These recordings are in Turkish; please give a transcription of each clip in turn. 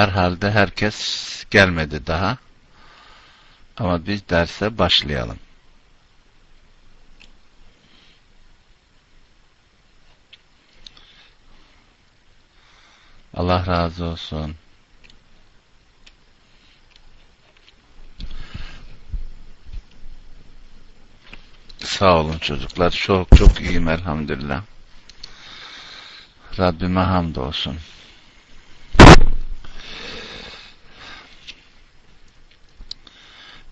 Herhalde herkes gelmedi daha. Ama biz derse başlayalım. Allah razı olsun. Sağ olun çocuklar. Çok çok iyiyim elhamdülillah. Rabbime hamdolsun.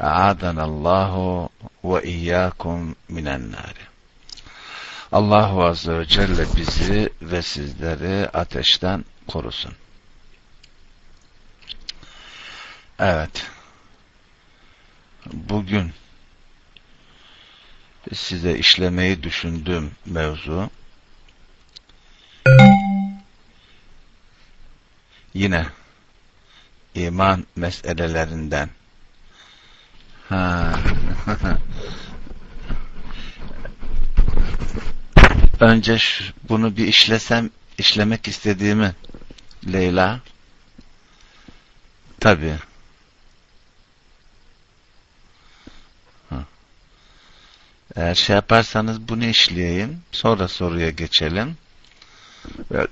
أعاذنا الله وإياكم من النار Allahu Azze ve Celle bizi ve sizleri ateşten korusun. Evet. Bugün size işlemeyi düşündüğüm mevzu yine iman meselelerinden önce bunu bir işlesem işlemek istediğimi Leyla tabii Eğer şey yaparsanız bunu işleyeyim. Sonra soruya geçelim.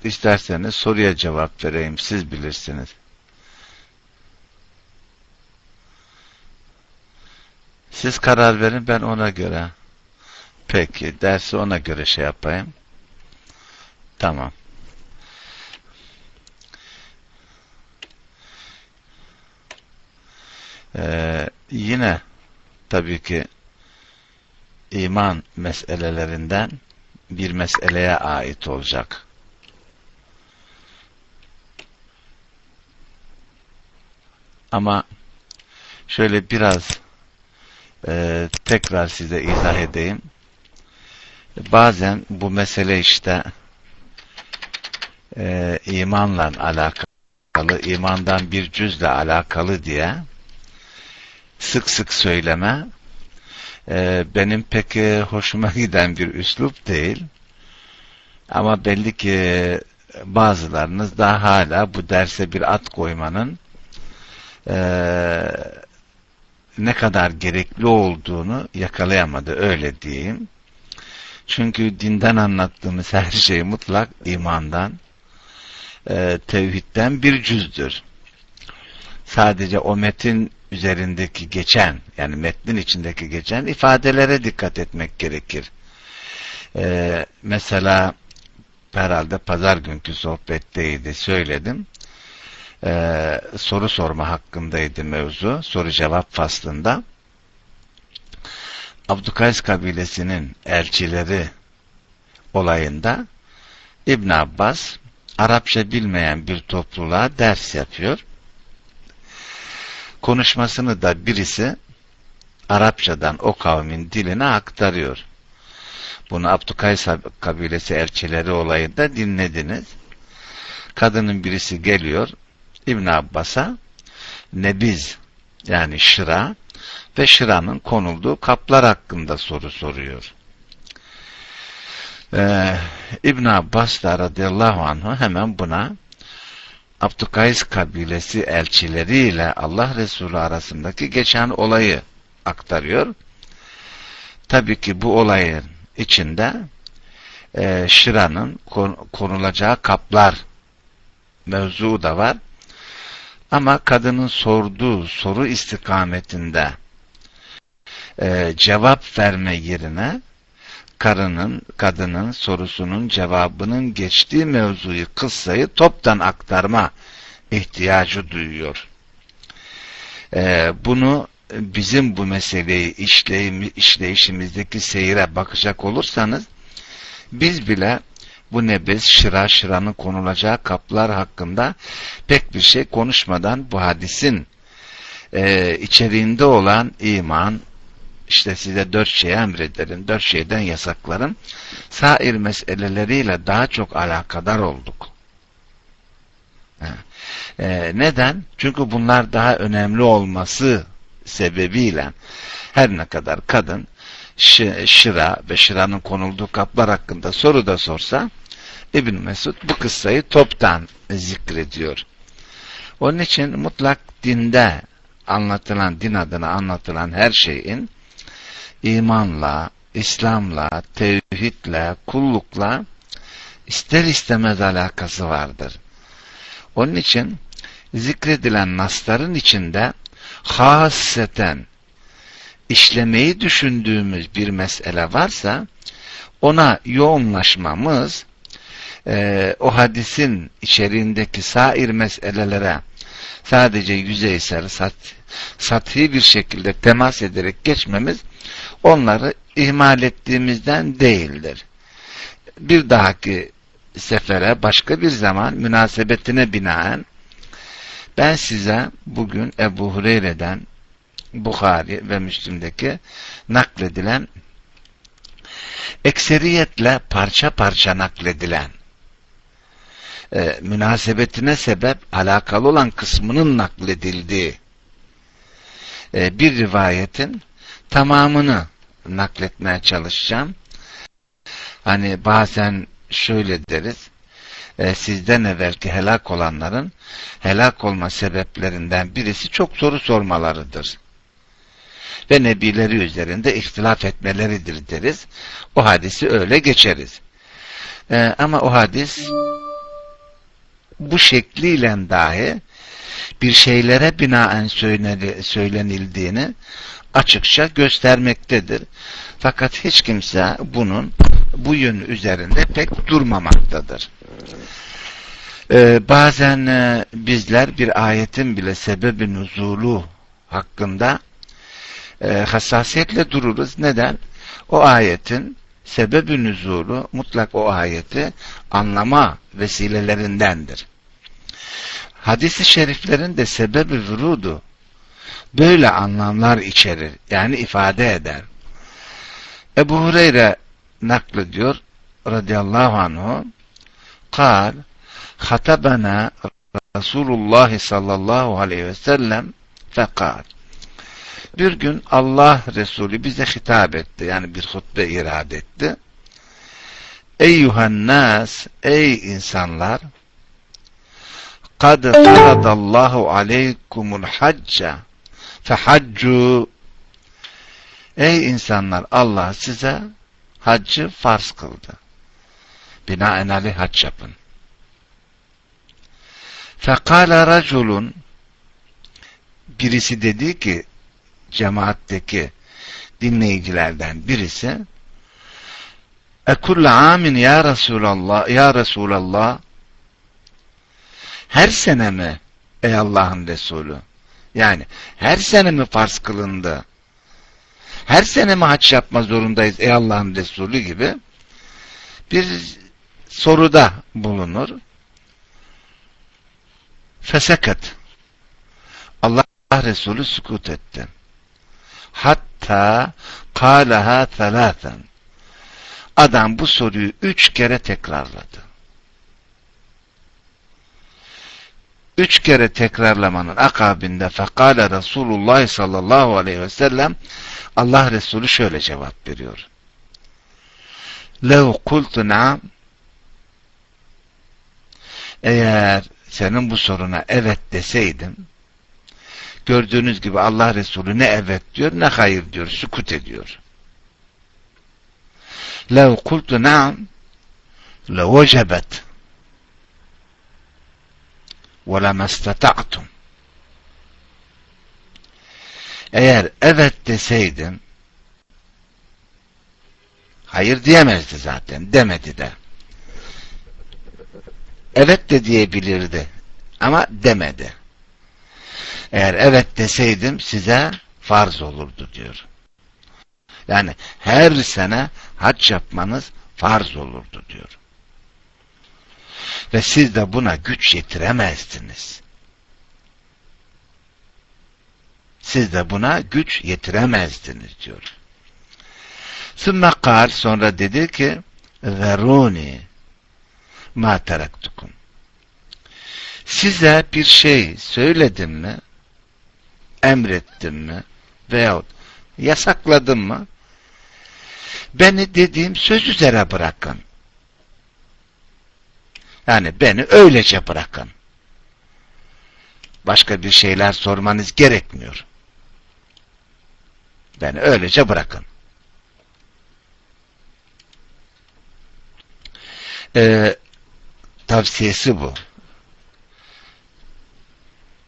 İsterseniz soruya cevap vereyim. Siz bilirsiniz. Siz karar verin ben ona göre. Peki dersi ona göre şey yapayım. Tamam. Ee, yine tabii ki iman meselelerinden bir meseleye ait olacak. Ama şöyle biraz e, tekrar size izah edeyim. Bazen bu mesele işte e, imanla alakalı, imandan bir cüzle alakalı diye sık sık söyleme e, benim pek hoşuma giden bir üslup değil. Ama belli ki bazılarınız da hala bu derse bir at koymanın e, ne kadar gerekli olduğunu yakalayamadı öyle diyeyim. Çünkü dinden anlattığımız her şey mutlak imandan, e, tevhidden bir cüzdür. Sadece o metin üzerindeki geçen yani metnin içindeki geçen ifadelere dikkat etmek gerekir. Ee, mesela herhalde pazar günkü sohbetteydi söyledim. Ee, soru sorma hakkındaydı mevzu. Soru cevap faslında. Abdükays kabilesinin elçileri olayında İbn Abbas Arapça bilmeyen bir topluluğa ders yapıyor konuşmasını da birisi Arapçadan o kavmin diline aktarıyor. Bunu Abdükays kabilesi elçileri olayında dinlediniz. Kadının birisi geliyor İbn Abbas'a nebiz yani şıra ve şıranın konulduğu kaplar hakkında soru soruyor. Ee, İbn Abbas da radıyallahu anh'u hemen buna Abdükays kabilesi elçileriyle Allah Resulü arasındaki geçen olayı aktarıyor. Tabii ki bu olayın içinde e, Şira'nın konulacağı kaplar mevzu da var. Ama kadının sorduğu soru istikametinde e, cevap verme yerine karının, kadının sorusunun cevabının geçtiği mevzuyu, kıssayı toptan aktarma ihtiyacı duyuyor. Ee, bunu bizim bu meseleyi işleyim, işleyişimizdeki seyire bakacak olursanız biz bile bu nebes şıra şıranın konulacağı kaplar hakkında pek bir şey konuşmadan bu hadisin e, içeriğinde olan iman, işte size dört şey emrederim, dört şeyden yasaklarım, sair meseleleriyle daha çok alakadar olduk. E, neden? Çünkü bunlar daha önemli olması sebebiyle her ne kadar kadın şıra ve şıranın konulduğu kaplar hakkında soru da sorsa İbn Mesud bu kıssayı toptan zikrediyor. Onun için mutlak dinde anlatılan, din adına anlatılan her şeyin imanla, İslam'la, tevhidle, kullukla ister istemez alakası vardır. Onun için zikredilen nasların içinde haseten işlemeyi düşündüğümüz bir mesele varsa ona yoğunlaşmamız e, o hadisin içeriğindeki sair meselelere sadece yüzeysel, sat, sathi bir şekilde temas ederek geçmemiz onları ihmal ettiğimizden değildir. Bir dahaki sefere başka bir zaman münasebetine binaen ben size bugün Ebu Hureyre'den Bukhari ve Müslim'deki nakledilen ekseriyetle parça parça nakledilen e, münasebetine sebep alakalı olan kısmının nakledildiği e, bir rivayetin tamamını nakletmeye çalışacağım. Hani bazen şöyle deriz, e, sizden evvelki helak olanların helak olma sebeplerinden birisi çok soru sormalarıdır. Ve nebileri üzerinde ihtilaf etmeleridir deriz. O hadisi öyle geçeriz. E, ama o hadis bu şekliyle dahi bir şeylere binaen söylenildiğini açıkça göstermektedir. Fakat hiç kimse bunun bu yön üzerinde pek durmamaktadır. Ee, bazen e, bizler bir ayetin bile sebebi nuzulu hakkında e, hassasiyetle dururuz. Neden? O ayetin sebebi nüzulu mutlak o ayeti anlama vesilelerindendir. Hadis-i şeriflerin de sebebi vurudu böyle anlamlar içerir. Yani ifade eder. Ebu Hureyre naklediyor radıyallahu anhu kal hatabana Resulullah sallallahu aleyhi ve sellem fekal bir gün Allah Resulü bize hitap etti. Yani bir hutbe irade etti. Eyyuhan nas, ey insanlar kad faradallahu aleykumul hacca fehaccu Ey insanlar Allah size haccı farz kıldı. Binaenaleyh hac yapın. Fekale raculun birisi dedi ki cemaatteki dinleyicilerden birisi Ekulle amin ya Resulallah ya Resulallah her sene mi ey Allah'ın Resulü? Yani her sene mi farz kılındı? Her sene mi haç yapma zorundayız ey Allah'ın Resulü gibi bir soruda bulunur. Feseket Allah Resulü sukut etti hatta kâleha thelâthen. Adam bu soruyu üç kere tekrarladı. Üç kere tekrarlamanın akabinde fekale Resulullah sallallahu aleyhi ve sellem Allah Resulü şöyle cevap veriyor. Lev kultu naam eğer senin bu soruna evet deseydim Gördüğünüz gibi Allah Resulü ne evet diyor ne hayır diyor. Sükut ediyor. لَوْ قُلْتُ نَعَمْ لَوَجَبَتْ وَلَمَا اسْتَطَعْتُمْ Eğer evet deseydim hayır diyemezdi zaten. Demedi de. Evet de diyebilirdi. Ama demedi. Eğer evet deseydim size farz olurdu diyor. Yani her sene hac yapmanız farz olurdu diyor. Ve siz de buna güç yetiremezdiniz. Siz de buna güç yetiremezdiniz diyor. Sümme kal sonra dedi ki veruni ma teraktukum. Size bir şey söyledim mi? Emrettim mi? Veyahut yasakladım mı? Beni dediğim söz üzere bırakın. Yani beni öylece bırakın. Başka bir şeyler sormanız gerekmiyor. Beni öylece bırakın. Ee, tavsiyesi bu.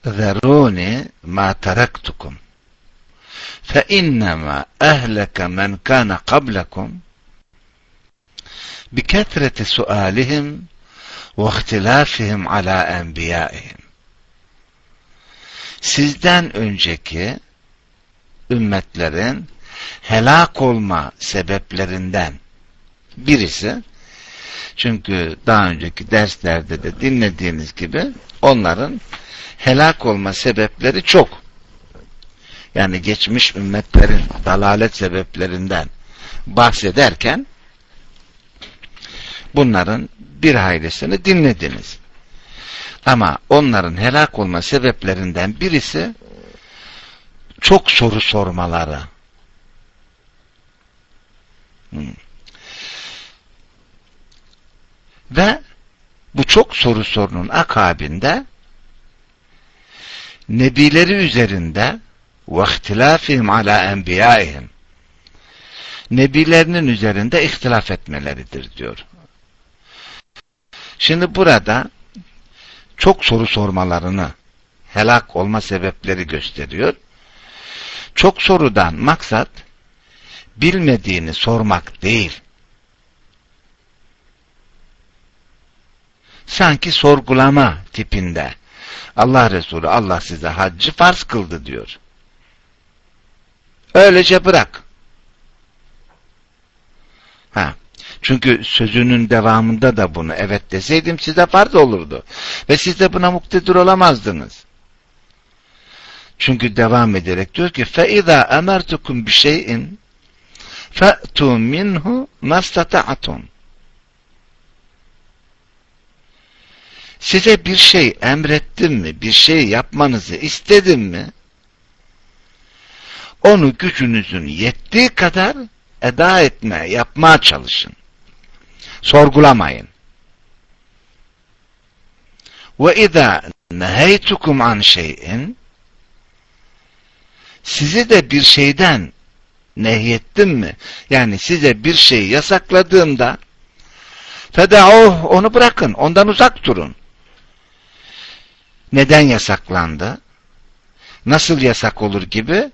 Zeruni ma teraktukum فإنما أهلك من كان قبلكم بكثرة سؤالهم واختلافهم على أنبيائهم sizden önceki ümmetlerin helak olma sebeplerinden birisi çünkü daha önceki derslerde de dinlediğiniz gibi onların helak olma sebepleri çok. Yani geçmiş ümmetlerin dalalet sebeplerinden bahsederken bunların bir haylesini dinlediniz. Ama onların helak olma sebeplerinden birisi çok soru sormaları. Hmm. Ve bu çok soru sorunun akabinde nebileri üzerinde ve ihtilafihim ala enbiyaihim nebilerinin üzerinde ihtilaf etmeleridir diyor. Şimdi burada çok soru sormalarını helak olma sebepleri gösteriyor. Çok sorudan maksat bilmediğini sormak değil. Sanki sorgulama tipinde. Allah Resulü Allah size haccı farz kıldı diyor. Öylece bırak. Ha. Çünkü sözünün devamında da bunu evet deseydim size farz olurdu. Ve siz de buna muktedir olamazdınız. Çünkü devam ederek diyor ki فَاِذَا اَمَرْتُكُمْ بِشَيْءٍ فَأْتُوا مِنْهُ مَسْتَطَعْتُمْ Size bir şey emrettim mi, bir şey yapmanızı istedim mi, onu gücünüzün yettiği kadar eda etme, yapmaya çalışın. Sorgulamayın. Ve izâ neheytukum an şeyin sizi de bir şeyden nehyettim mi? Yani size bir şey yasakladığımda feda'uh onu bırakın, ondan uzak durun. Neden yasaklandı? Nasıl yasak olur gibi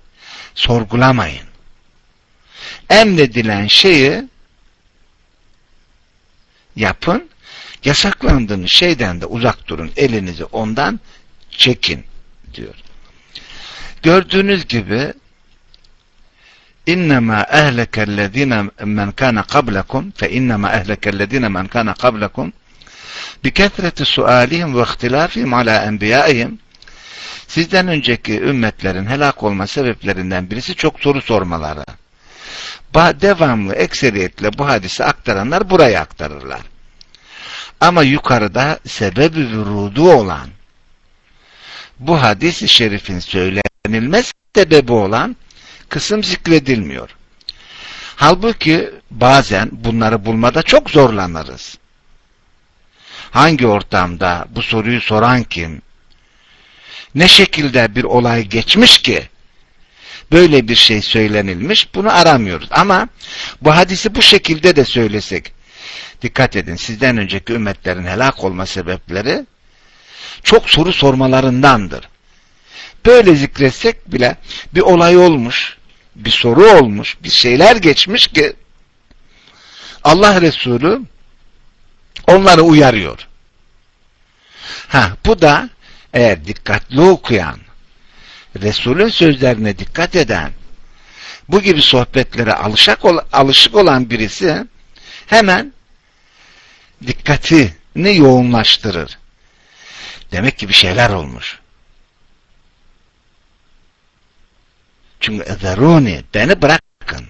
sorgulamayın. Emredilen şeyi yapın, yasaklandığınız şeyden de uzak durun, elinizi ondan çekin diyor. Gördüğünüz gibi İnnemâ ehlekellezîne men kâne kablekum fe innemâ ehlekellezîne men kâne kablekum sualihim ve ihtilafihim ala enbiyâihim Sizden önceki ümmetlerin helak olma sebeplerinden birisi çok soru sormaları. Ba devamlı ekseriyetle bu hadisi aktaranlar buraya aktarırlar. Ama yukarıda sebebi vurudu olan bu hadis-i şerifin söylenilmez sebebi olan kısım zikredilmiyor. Halbuki bazen bunları bulmada çok zorlanırız. Hangi ortamda bu soruyu soran kim? ne şekilde bir olay geçmiş ki böyle bir şey söylenilmiş bunu aramıyoruz. Ama bu hadisi bu şekilde de söylesek dikkat edin sizden önceki ümmetlerin helak olma sebepleri çok soru sormalarındandır. böyle zikretsek bile bir olay olmuş, bir soru olmuş, bir şeyler geçmiş ki Allah Resulü onları uyarıyor. Ha, bu da eğer dikkatli okuyan, Resulün sözlerine dikkat eden, bu gibi sohbetlere alışık, alışık olan birisi hemen dikkatini yoğunlaştırır. Demek ki bir şeyler olmuş. Çünkü ezeruni beni bırakın.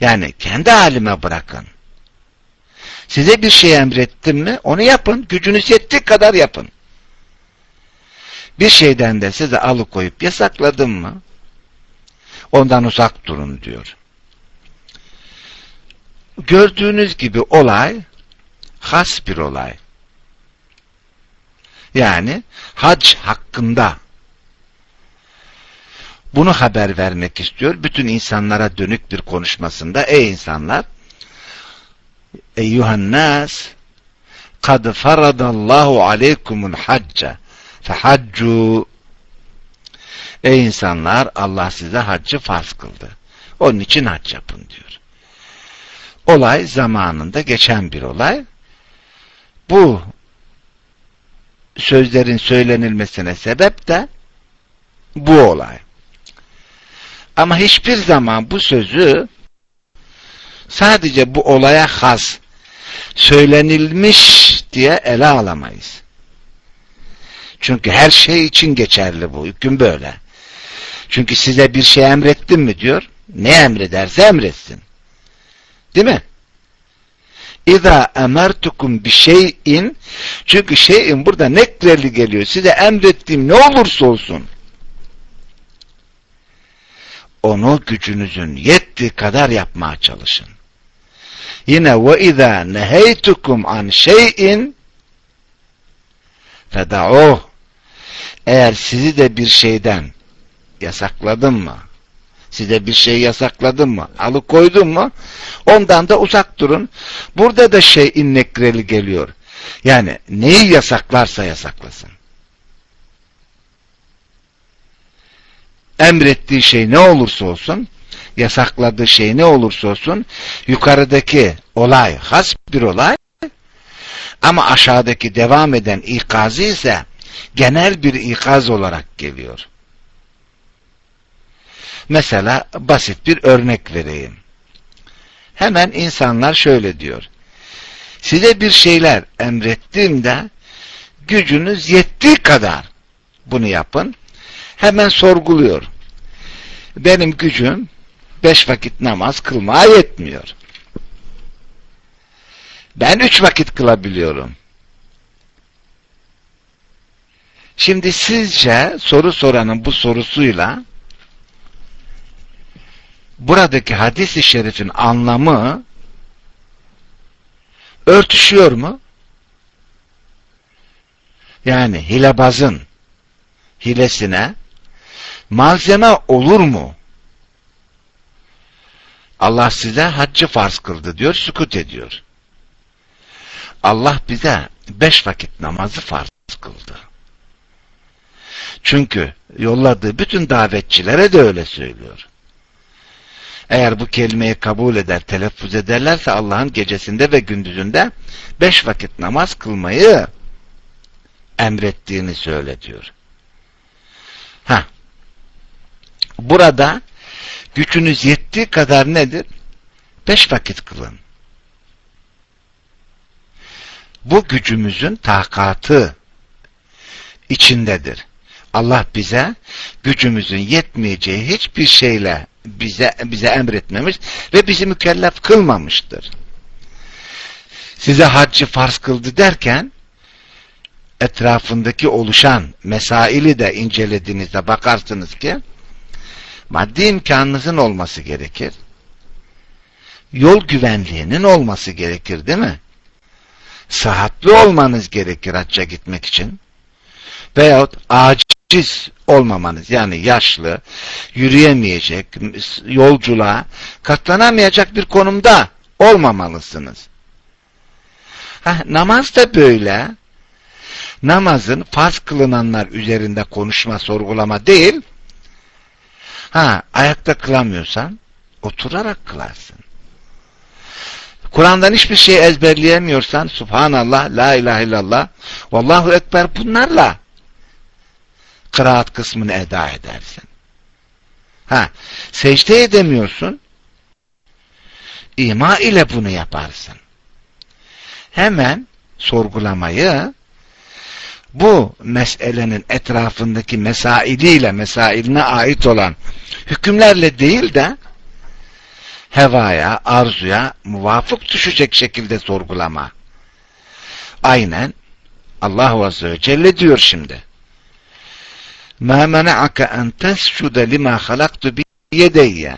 Yani kendi halime bırakın. Size bir şey emrettim mi onu yapın. Gücünüz yettiği kadar yapın. Bir şeyden de size alıkoyup yasakladım mı ondan uzak durun diyor. Gördüğünüz gibi olay has bir olay. Yani hac hakkında bunu haber vermek istiyor. Bütün insanlara dönük bir konuşmasında ey insanlar eyyuhan nas kad faradallahu aleykumul hacca fehaccu ey insanlar Allah size haccı farz kıldı. Onun için hac yapın diyor. Olay zamanında geçen bir olay. Bu sözlerin söylenilmesine sebep de bu olay. Ama hiçbir zaman bu sözü sadece bu olaya has söylenilmiş diye ele alamayız. Çünkü her şey için geçerli bu. Hüküm böyle. Çünkü size bir şey emrettim mi diyor. Ne emrederse emretsin. Değil mi? İza emertukum bir şeyin çünkü şeyin burada nekreli geliyor. Size emrettiğim ne olursa olsun onu gücünüzün yettiği kadar yapmaya çalışın. Yine ve izâ neheytukum an şeyin feda'uh eğer sizi de bir şeyden yasakladım mı? Size bir şey yasakladım mı? Alıkoydum mu? Ondan da uzak durun. Burada da şey innekreli geliyor. Yani neyi yasaklarsa yasaklasın. emrettiği şey ne olursa olsun, yasakladığı şey ne olursa olsun, yukarıdaki olay has bir olay, ama aşağıdaki devam eden ikazı ise genel bir ikaz olarak geliyor. Mesela basit bir örnek vereyim. Hemen insanlar şöyle diyor. Size bir şeyler emrettiğimde gücünüz yettiği kadar bunu yapın hemen sorguluyor. Benim gücüm beş vakit namaz kılmaya yetmiyor. Ben üç vakit kılabiliyorum. Şimdi sizce soru soranın bu sorusuyla buradaki hadis-i şerifin anlamı örtüşüyor mu? Yani hilebazın hilesine malzeme olur mu? Allah size haccı farz kıldı diyor, sükut ediyor. Allah bize beş vakit namazı farz kıldı. Çünkü yolladığı bütün davetçilere de öyle söylüyor. Eğer bu kelimeyi kabul eder, telaffuz ederlerse Allah'ın gecesinde ve gündüzünde beş vakit namaz kılmayı emrettiğini söyle diyor. Ha, Burada gücünüz yettiği kadar nedir? Beş vakit kılın. Bu gücümüzün takatı içindedir. Allah bize gücümüzün yetmeyeceği hiçbir şeyle bize bize emretmemiş ve bizi mükellef kılmamıştır. Size haccı farz kıldı derken etrafındaki oluşan mesaili de incelediğinizde bakarsınız ki maddi imkanınızın olması gerekir. Yol güvenliğinin olması gerekir değil mi? Sıhhatli olmanız gerekir hacca gitmek için. Veyahut aciz olmamanız yani yaşlı, yürüyemeyecek, yolculuğa katlanamayacak bir konumda olmamalısınız. Heh, namaz da böyle. namazın farz kılınanlar üzerinde konuşma, sorgulama değil. Ha, ayakta kılamıyorsan oturarak kılarsın. Kur'an'dan hiçbir şey ezberleyemiyorsan Subhanallah, La ilahe illallah, Vallahu Ekber bunlarla kıraat kısmını eda edersin. Ha, secde edemiyorsun. İma ile bunu yaparsın. Hemen sorgulamayı bu meselenin etrafındaki mesailiyle, mesailine ait olan hükümlerle değil de hevaya, arzuya muvafık düşecek şekilde sorgulama. Aynen Allah Azze ve Celle diyor şimdi. مَا مَنَعَكَ اَنْ تَسْجُدَ لِمَا خَلَقْتُ بِيَدَيَّ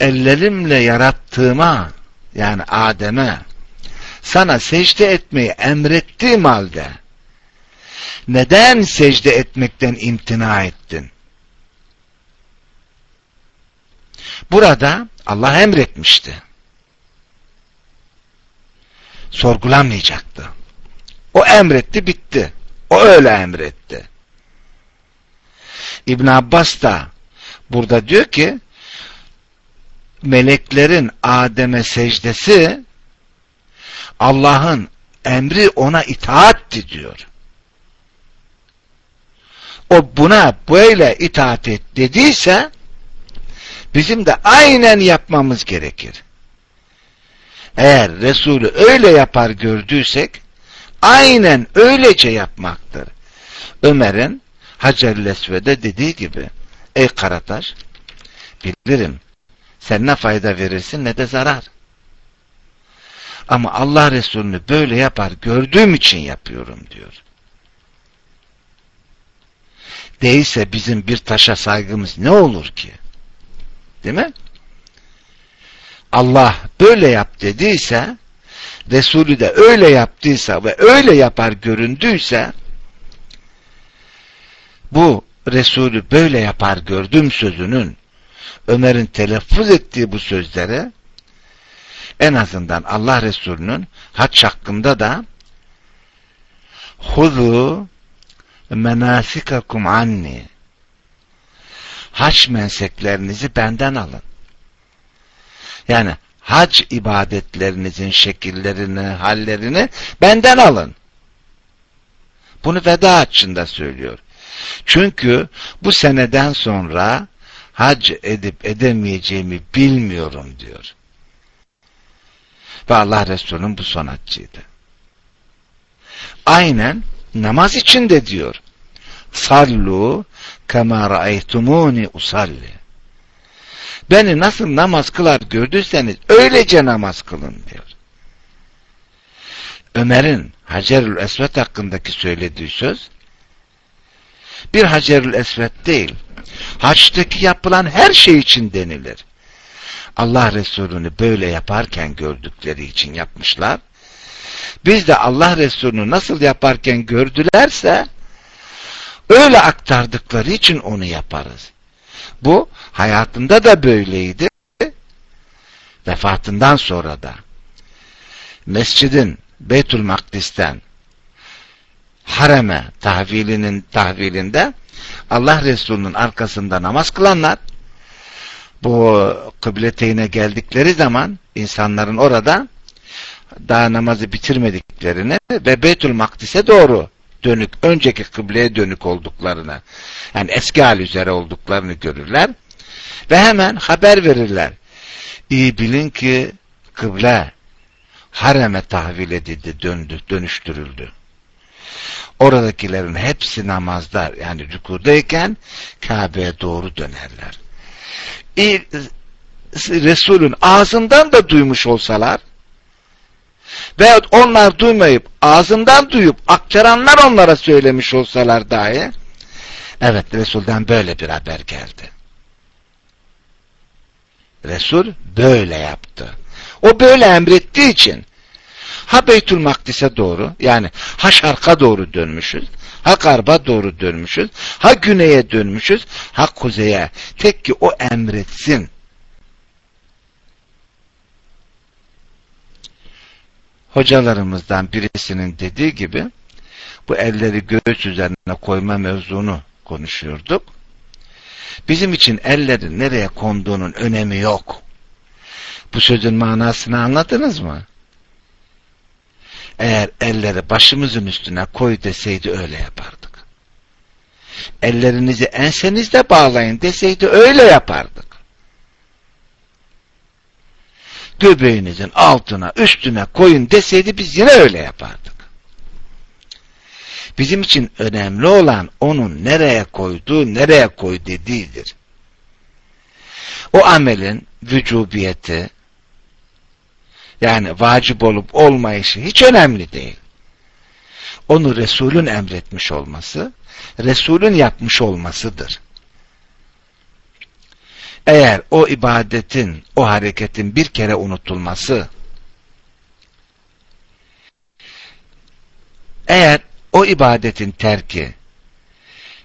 Ellerimle yarattığıma yani Adem'e sana secde etmeyi emrettiğim halde neden secde etmekten imtina ettin? Burada Allah emretmişti. Sorgulamayacaktı. O emretti bitti. O öyle emretti. İbn Abbas da burada diyor ki meleklerin Adem'e secdesi Allah'ın emri ona itaatti diyor. O buna böyle itaat et dediyse bizim de aynen yapmamız gerekir. Eğer Resulü öyle yapar gördüysek aynen öylece yapmaktır. Ömer'in Hacer-i Lesve'de dediği gibi ey Karataş bilirim sen ne fayda verirsin ne de zarar. Ama Allah Resulü'nü böyle yapar gördüğüm için yapıyorum diyor. Değilse bizim bir taşa saygımız ne olur ki? Değil mi? Allah böyle yap dediyse Resulü de öyle yaptıysa ve öyle yapar göründüyse bu Resulü böyle yapar gördüm sözünün Ömer'in telaffuz ettiği bu sözlere en azından Allah Resulü'nün haç hakkında da huzu menasikakum anni haç menseklerinizi benden alın. Yani hac ibadetlerinizin şekillerini, hallerini benden alın. Bunu veda haccında söylüyor. Çünkü bu seneden sonra hac edip edemeyeceğimi bilmiyorum diyor. Ve Allah Resulü'nün bu son haccıydı. Aynen namaz için de diyor. Sallu kema ra'eytumuni usalli. Beni nasıl namaz kılar gördüyseniz öylece namaz kılın diyor. Ömer'in Hacerül Esvet hakkındaki söylediği söz bir Hacerül Esvet değil. Haçtaki yapılan her şey için denilir. Allah Resulü'nü böyle yaparken gördükleri için yapmışlar. Biz de Allah Resulü'nü nasıl yaparken gördülerse öyle aktardıkları için onu yaparız. Bu hayatında da böyleydi. Vefatından sonra da. Mescidin Beytül Makdis'ten hareme tahvilinin tahvilinde Allah Resulü'nün arkasında namaz kılanlar bu kıbleteyine geldikleri zaman insanların orada daha namazı bitirmediklerini ve Beytül Makdis'e doğru dönük, önceki kıbleye dönük olduklarını, yani eski hal üzere olduklarını görürler ve hemen haber verirler. İyi bilin ki kıble hareme tahvil edildi, döndü, dönüştürüldü. Oradakilerin hepsi namazda yani rükudayken Kabe'ye doğru dönerler. Resul'ün ağzından da duymuş olsalar veyahut onlar duymayıp ağzından duyup aktaranlar onlara söylemiş olsalar dahi evet Resul'den böyle bir haber geldi. Resul böyle yaptı. O böyle emrettiği için ha Beytül Makdis'e doğru yani ha şarka doğru dönmüşüz ha garba doğru dönmüşüz ha güneye dönmüşüz ha kuzeye tek ki o emretsin hocalarımızdan birisinin dediği gibi bu elleri göğüs üzerine koyma mevzunu konuşuyorduk. Bizim için ellerin nereye konduğunun önemi yok. Bu sözün manasını anladınız mı? Eğer elleri başımızın üstüne koy deseydi öyle yapardık. Ellerinizi ensenizde bağlayın deseydi öyle yapardık. Göbeğinizin altına üstüne koyun deseydi biz yine öyle yapardık. Bizim için önemli olan onun nereye koyduğu, nereye koy dediğidir. O amelin vücubiyeti, yani vacip olup olmayışı hiç önemli değil. Onu Resulün emretmiş olması, Resulün yapmış olmasıdır. Eğer o ibadetin, o hareketin bir kere unutulması, eğer o ibadetin terki,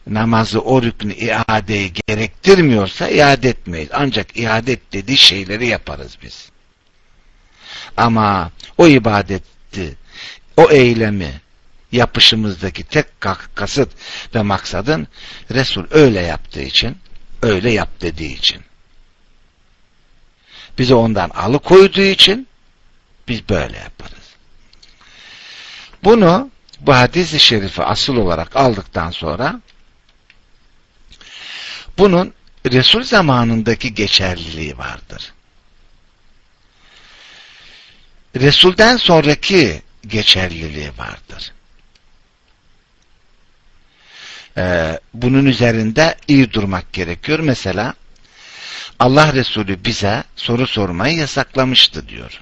namazı, o rüknü, iadeyi gerektirmiyorsa iade etmeyiz. Ancak iade dediği şeyleri yaparız biz. Ama o ibadeti, o eylemi yapışımızdaki tek kasıt ve maksadın Resul öyle yaptığı için, öyle yap dediği için. Bizi ondan alıkoyduğu için biz böyle yaparız. Bunu bu hadis-i şerifi asıl olarak aldıktan sonra bunun Resul zamanındaki geçerliliği vardır. Resul'den sonraki geçerliliği vardır. Ee, bunun üzerinde iyi durmak gerekiyor. Mesela Allah Resulü bize soru sormayı yasaklamıştı diyor.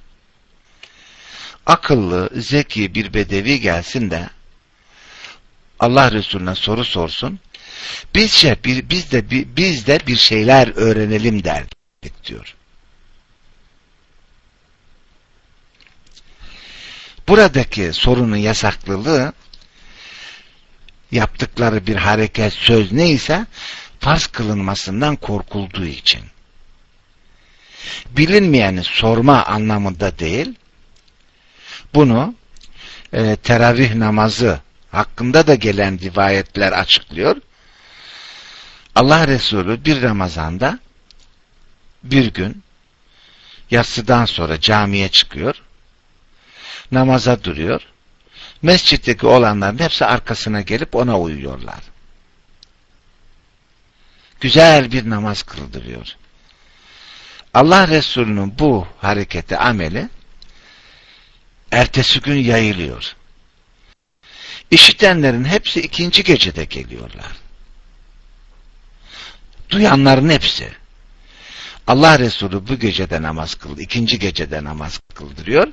Akıllı, zeki bir bedevi gelsin de Allah Resulüne soru sorsun. Bizce bir, biz de biz de bir şeyler öğrenelim derdik diyor. Buradaki sorunun yasaklılığı yaptıkları bir hareket, söz neyse farz kılınmasından korkulduğu için. Bilinmeyeni sorma anlamında değil, bunu e, teravih namazı hakkında da gelen rivayetler açıklıyor. Allah Resulü bir Ramazan'da bir gün yatsıdan sonra camiye çıkıyor namaza duruyor. Mescitteki olanların hepsi arkasına gelip ona uyuyorlar. Güzel bir namaz kıldırıyor. Allah Resulü'nün bu hareketi, ameli ertesi gün yayılıyor. İşitenlerin hepsi ikinci gecede geliyorlar. Duyanların hepsi. Allah Resulü bu gecede namaz kıldı, ikinci gecede namaz kıldırıyor.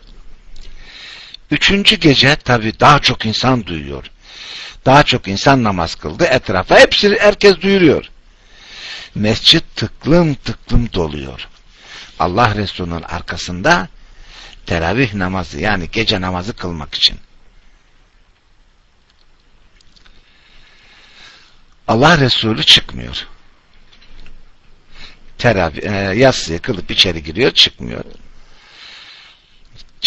Üçüncü gece tabi daha çok insan duyuyor. Daha çok insan namaz kıldı etrafa. Hepsi herkes duyuruyor. Mescit tıklım tıklım doluyor. Allah Resulü'nün arkasında teravih namazı yani gece namazı kılmak için. Allah Resulü çıkmıyor. Teravih, e, yatsıyı kılıp içeri giriyor çıkmıyor.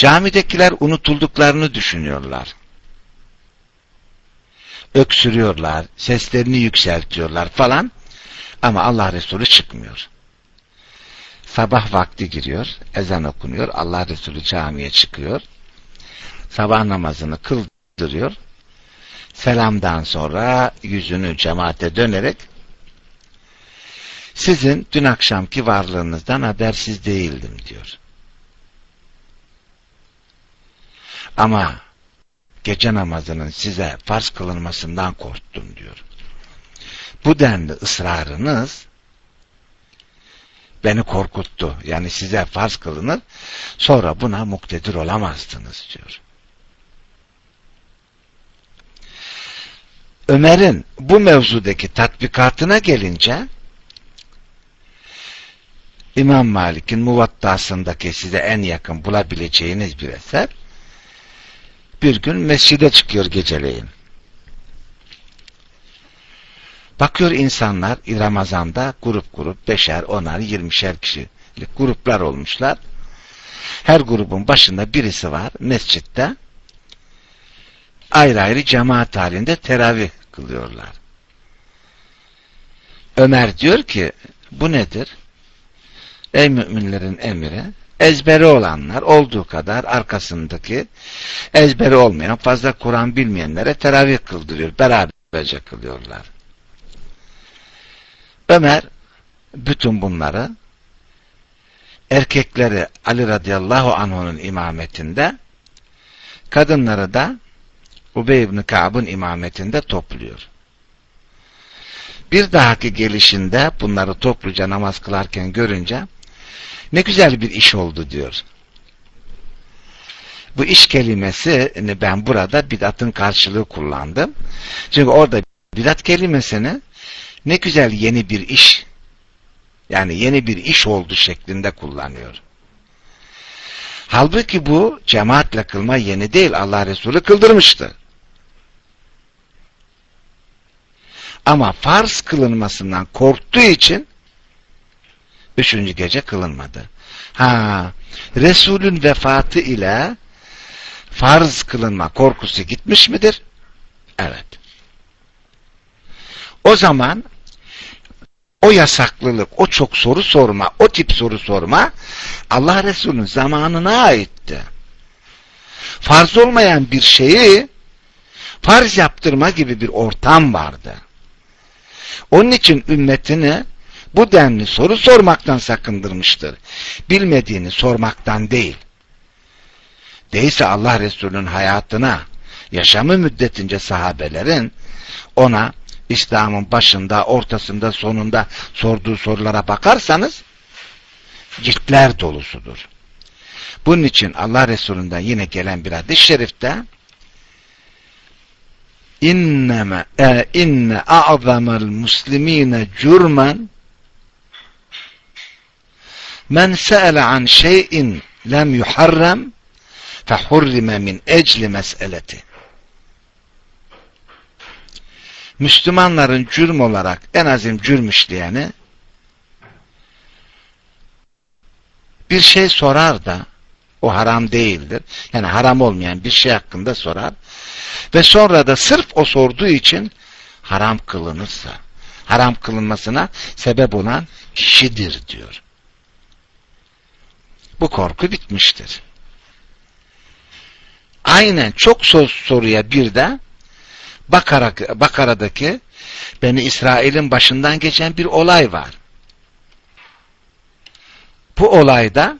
Camidekiler unutulduklarını düşünüyorlar. Öksürüyorlar, seslerini yükseltiyorlar falan. Ama Allah Resulü çıkmıyor. Sabah vakti giriyor, ezan okunuyor, Allah Resulü camiye çıkıyor. Sabah namazını kıldırıyor. Selamdan sonra yüzünü cemaate dönerek sizin dün akşamki varlığınızdan habersiz değildim diyor. Ama gece namazının size farz kılınmasından korktum diyor. Bu denli ısrarınız beni korkuttu. Yani size farz kılınır, sonra buna muktedir olamazdınız diyor. Ömer'in bu mevzudaki tatbikatına gelince İmam Malik'in muvattasındaki size en yakın bulabileceğiniz bir eser bir gün mescide çıkıyor geceleyin. Bakıyor insanlar Ramazan'da grup grup beşer, onar, yirmişer kişilik gruplar olmuşlar. Her grubun başında birisi var mescitte. Ayrı ayrı cemaat halinde teravih kılıyorlar. Ömer diyor ki bu nedir? Ey müminlerin emiri ezberi olanlar olduğu kadar arkasındaki ezberi olmayan fazla Kur'an bilmeyenlere teravih kıldırıyor. Beraberce kılıyorlar. Ömer bütün bunları erkekleri Ali radıyallahu anh'ın imametinde kadınları da Ubey ibn Ka'b'ın imametinde topluyor. Bir dahaki gelişinde bunları topluca namaz kılarken görünce ne güzel bir iş oldu diyor. Bu iş kelimesini ben burada bidatın karşılığı kullandım. Çünkü orada bidat kelimesini ne güzel yeni bir iş yani yeni bir iş oldu şeklinde kullanıyor. Halbuki bu cemaatle kılma yeni değil. Allah Resulü kıldırmıştı. Ama farz kılınmasından korktuğu için üçüncü gece kılınmadı. Ha, Resulün vefatı ile farz kılınma korkusu gitmiş midir? Evet. O zaman o yasaklılık, o çok soru sorma, o tip soru sorma Allah Resulü'nün zamanına aitti. Farz olmayan bir şeyi farz yaptırma gibi bir ortam vardı. Onun için ümmetini bu denli soru sormaktan sakındırmıştır. Bilmediğini sormaktan değil. Değilse Allah Resulü'nün hayatına, yaşamı müddetince sahabelerin ona İslam'ın başında, ortasında, sonunda sorduğu sorulara bakarsanız ciltler dolusudur. Bunun için Allah Resulü'nden yine gelen bir hadis-i şerifte inneme e, inne a'zamel muslimine cürmen men se'ele an şeyin lem yuharrem fehurrime min ecli meseleti Müslümanların cürm olarak en azim cürm işleyeni bir şey sorar da o haram değildir. Yani haram olmayan bir şey hakkında sorar ve sonra da sırf o sorduğu için haram kılınırsa haram kılınmasına sebep olan kişidir diyor. Bu korku bitmiştir. Aynen çok soruya bir de Bakara, Bakara'daki Beni İsrail'in başından geçen bir olay var. Bu olayda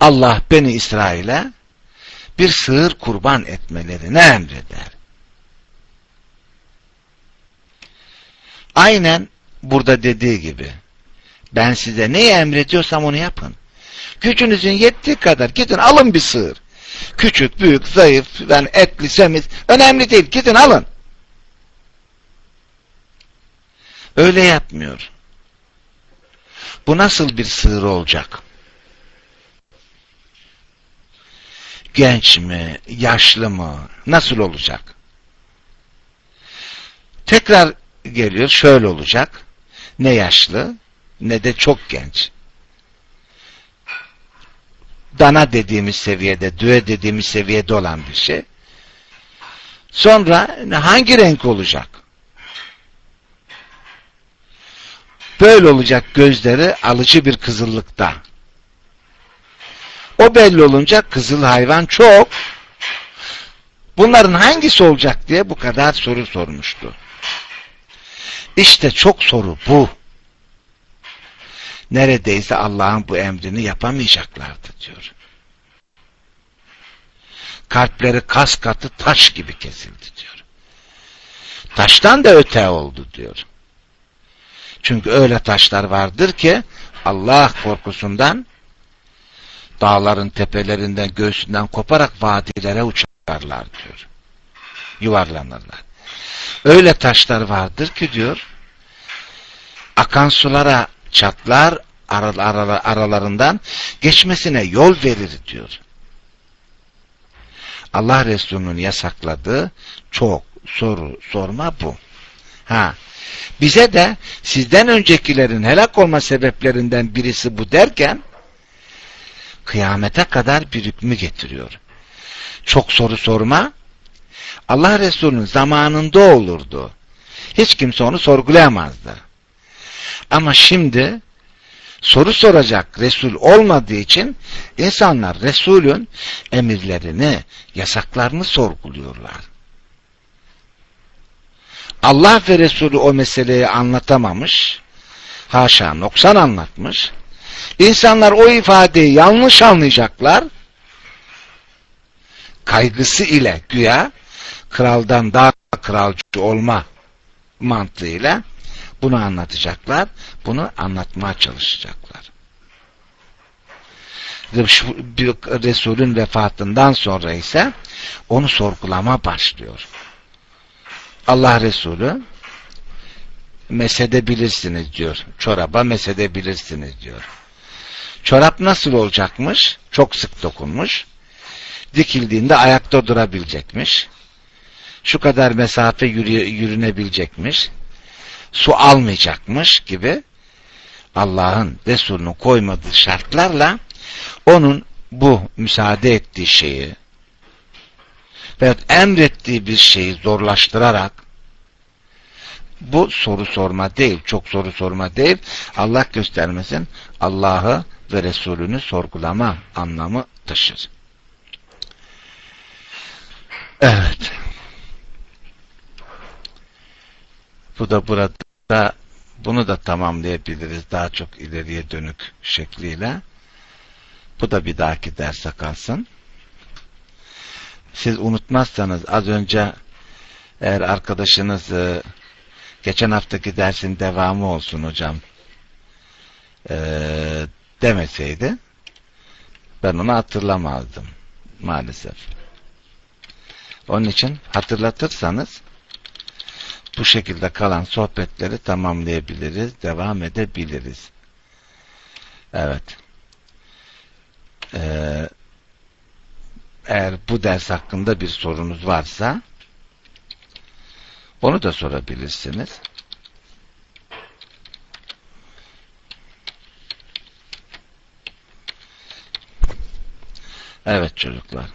Allah Beni İsrail'e bir sığır kurban etmelerini emreder. Aynen burada dediği gibi ben size neyi emrediyorsam onu yapın. Gücünüzün yettiği kadar gidin alın bir sığır. Küçük, büyük, zayıf, yani etli, semiz önemli değil. Gidin alın. Öyle yapmıyor. Bu nasıl bir sığır olacak? Genç mi, yaşlı mı, nasıl olacak? Tekrar geliyor, şöyle olacak. Ne yaşlı, ne de çok genç dana dediğimiz seviyede, düve dediğimiz seviyede olan bir şey. Sonra hangi renk olacak? Böyle olacak gözleri alıcı bir kızıllıkta. O belli olunca kızıl hayvan çok. Bunların hangisi olacak diye bu kadar soru sormuştu. İşte çok soru bu neredeyse Allah'ın bu emrini yapamayacaklardı diyor. Kalpleri kas katı taş gibi kesildi diyor. Taştan da öte oldu diyor. Çünkü öyle taşlar vardır ki Allah korkusundan dağların tepelerinden göğsünden koparak vadilere uçarlar diyor. Yuvarlanırlar. Öyle taşlar vardır ki diyor akan sulara çatlar aralarından geçmesine yol verir diyor. Allah Resulü'nün yasakladığı çok soru sorma bu. Ha, bize de sizden öncekilerin helak olma sebeplerinden birisi bu derken kıyamete kadar bir hükmü getiriyor. Çok soru sorma Allah Resulü'nün zamanında olurdu. Hiç kimse onu sorgulayamazdı. Ama şimdi soru soracak Resul olmadığı için insanlar Resul'ün emirlerini, yasaklarını sorguluyorlar. Allah ve Resulü o meseleyi anlatamamış, haşa noksan anlatmış, İnsanlar o ifadeyi yanlış anlayacaklar, kaygısı ile güya kraldan daha kralcı olma mantığıyla bunu anlatacaklar, bunu anlatmaya çalışacaklar. Resulün vefatından sonra ise onu sorgulama başlıyor. Allah Resulü mesedebilirsiniz diyor. Çoraba mesedebilirsiniz diyor. Çorap nasıl olacakmış? Çok sık dokunmuş. Dikildiğinde ayakta durabilecekmiş. Şu kadar mesafe yürünebilecekmiş. Su almayacakmış gibi Allah'ın Resulünün koymadığı şartlarla onun bu müsaade ettiği şeyi veyahut emrettiği bir şeyi zorlaştırarak bu soru sorma değil, çok soru sorma değil, Allah göstermesin Allah'ı ve Resulünü sorgulama anlamı taşır. Evet. Bu da burada bunu da tamamlayabiliriz daha çok ileriye dönük şekliyle. Bu da bir dahaki derse kalsın. Siz unutmazsanız az önce eğer arkadaşınız e, geçen haftaki dersin devamı olsun hocam e, demeseydi ben onu hatırlamazdım maalesef. Onun için hatırlatırsanız bu şekilde kalan sohbetleri tamamlayabiliriz, devam edebiliriz. Evet. Ee, eğer bu ders hakkında bir sorunuz varsa onu da sorabilirsiniz. Evet çocuklar.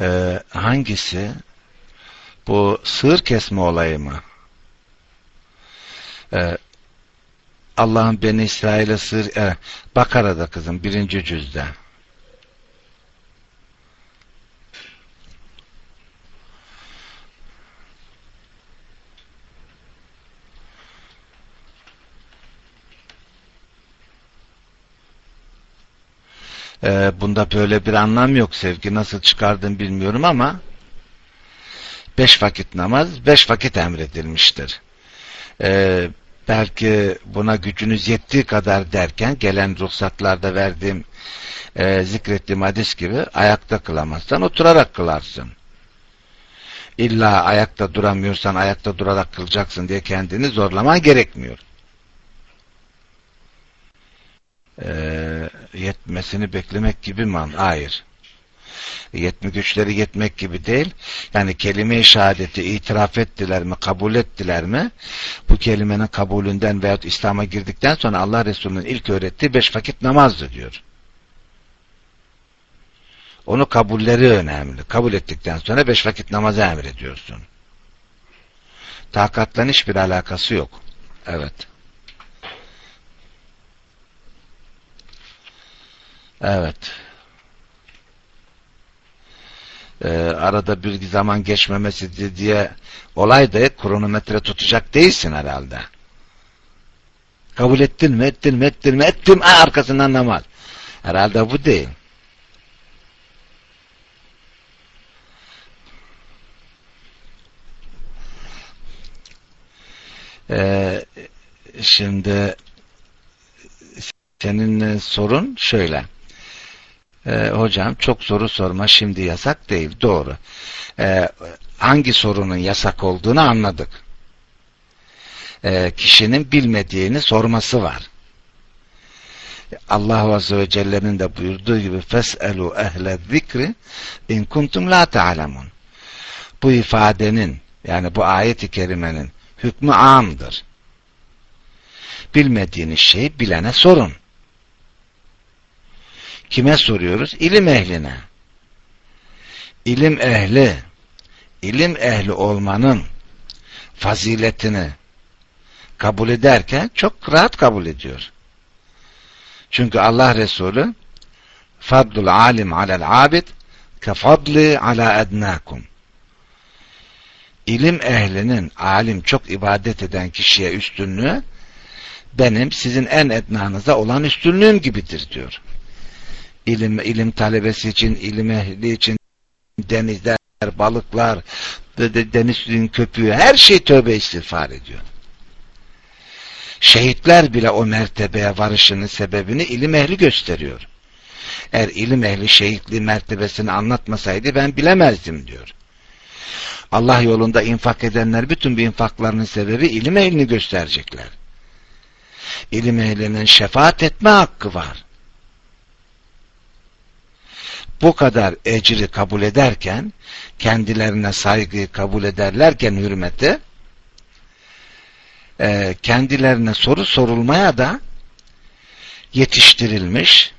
Ee, hangisi? Bu sığır kesme olayı mı? Ee, Allah'ın Beni İsrail'e sır e, Bakara'da kızım birinci cüzde. Ee, bunda böyle bir anlam yok sevgi. Nasıl çıkardın bilmiyorum ama beş vakit namaz beş vakit emredilmiştir. Ee, belki buna gücünüz yettiği kadar derken gelen ruhsatlarda verdiğim e, zikrettiğim hadis gibi ayakta kılamazsan oturarak kılarsın. İlla ayakta duramıyorsan ayakta durarak kılacaksın diye kendini zorlaman gerekmiyor. Ee, yetmesini beklemek gibi mi? Hayır yetme güçleri yetmek gibi değil. Yani kelime-i şehadeti itiraf ettiler mi, kabul ettiler mi? Bu kelimenin kabulünden veyahut İslam'a girdikten sonra Allah Resulü'nün ilk öğrettiği beş vakit namazdı diyor. Onu kabulleri önemli. Kabul ettikten sonra beş vakit namazı emrediyorsun. Takatla hiçbir alakası yok. Evet. Evet e, arada bir zaman geçmemesi diye olay da kronometre tutacak değilsin herhalde. Kabul ettin mi, ettin mi, ettin mi, ettim, ha, arkasından namaz. Herhalde bu değil. Ee, şimdi senin sorun şöyle e, hocam çok soru sorma şimdi yasak değil. Doğru. E, hangi sorunun yasak olduğunu anladık. E, kişinin bilmediğini sorması var. Allah Azze ve Celle'nin de buyurduğu gibi fes'elu ehle zikri in kuntum la ta'lemun. Bu ifadenin yani bu ayet-i kerimenin hükmü amdır. Bilmediğiniz şeyi bilene sorun. Kime soruyoruz? İlim ehline. İlim ehli, ilim ehli olmanın faziletini kabul ederken çok rahat kabul ediyor. Çünkü Allah Resulü fadlul alim alel abid ke fadli ala ednakum ilim ehlinin alim çok ibadet eden kişiye üstünlüğü benim sizin en etnanıza olan üstünlüğüm gibidir diyor. İlim, ilim talebesi için, ilim ehli için denizler, balıklar, deniz köpüğü her şey tövbe istiğfar ediyor. Şehitler bile o mertebeye varışının sebebini ilim ehli gösteriyor. Eğer ilim ehli şehitliği mertebesini anlatmasaydı ben bilemezdim diyor. Allah yolunda infak edenler bütün bu infaklarının sebebi ilim ehlini gösterecekler. İlim ehlinin şefaat etme hakkı var. Bu kadar ecri kabul ederken, kendilerine saygıyı kabul ederlerken hürmeti, e, kendilerine soru sorulmaya da yetiştirilmiş,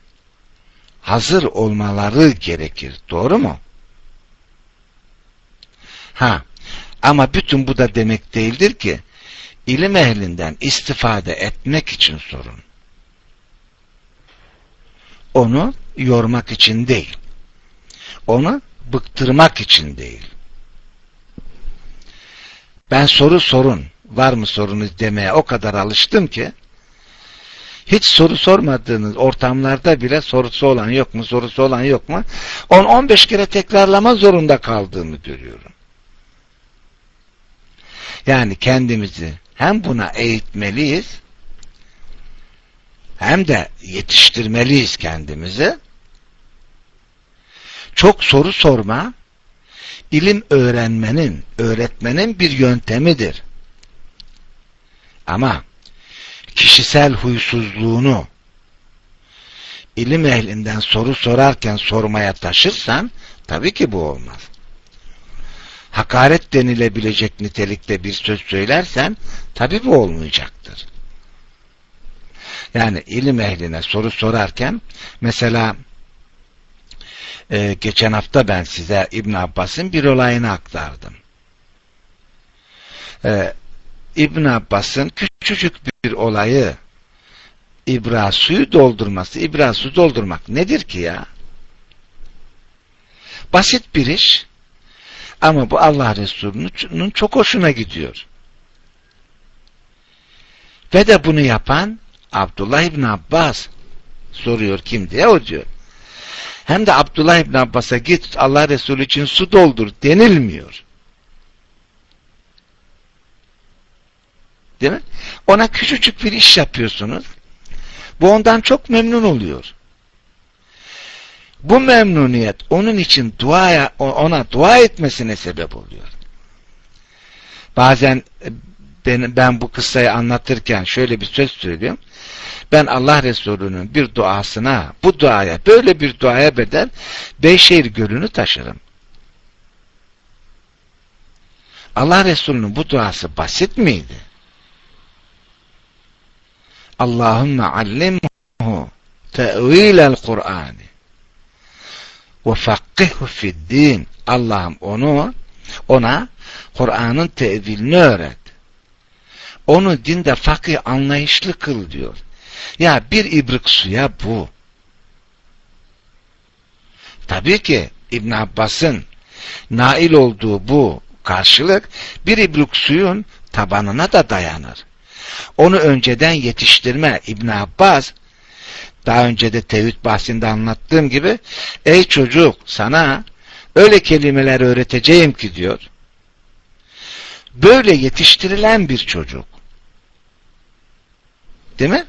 hazır olmaları gerekir. Doğru mu? Ha, ama bütün bu da demek değildir ki ilim ehlinden istifade etmek için sorun. Onu yormak için değil. Onu bıktırmak için değil. Ben soru sorun, var mı sorunuz demeye o kadar alıştım ki hiç soru sormadığınız ortamlarda bile sorusu olan yok mu, sorusu olan yok mu 10-15 kere tekrarlama zorunda kaldığımı görüyorum. Yani kendimizi hem buna eğitmeliyiz hem de yetiştirmeliyiz kendimizi. Çok soru sorma ilim öğrenmenin, öğretmenin bir yöntemidir. Ama kişisel huysuzluğunu ilim ehlinden soru sorarken sormaya taşırsan tabii ki bu olmaz hakaret denilebilecek nitelikte bir söz söylersen tabi bu olmayacaktır. Yani ilim ehline soru sorarken mesela e, geçen hafta ben size İbn Abbas'ın bir olayını aktardım. E, İbn Abbas'ın küçücük bir olayı ibra suyu doldurması, ibra su doldurmak nedir ki ya? Basit bir iş ama bu Allah Resulü'nün çok hoşuna gidiyor. Ve de bunu yapan Abdullah İbn Abbas soruyor kim diye o diyor. Hem de Abdullah İbn Abbas'a git Allah Resulü için su doldur denilmiyor. Değil mi? Ona küçücük bir iş yapıyorsunuz. Bu ondan çok memnun oluyor. Bu memnuniyet onun için duaya, ona dua etmesine sebep oluyor. Bazen ben, ben bu kıssayı anlatırken şöyle bir söz söylüyorum. Ben Allah Resulü'nün bir duasına, bu duaya, böyle bir duaya bedel Beyşehir Gölü'nü taşırım. Allah Resulü'nün bu duası basit miydi? Allahümme allimhu te'vilel Kur'an'ı ve fakkihhu fiddin. Allah'ım onu ona Kur'an'ın tevilini öğret. Onu dinde fakih anlayışlı kıl diyor. Ya bir ibrik suya bu. Tabii ki İbn Abbas'ın nail olduğu bu karşılık bir ibrik suyun tabanına da dayanır. Onu önceden yetiştirme İbn Abbas daha önce de tevhid bahsinde anlattığım gibi ey çocuk sana öyle kelimeler öğreteceğim ki diyor. Böyle yetiştirilen bir çocuk. Değil mi?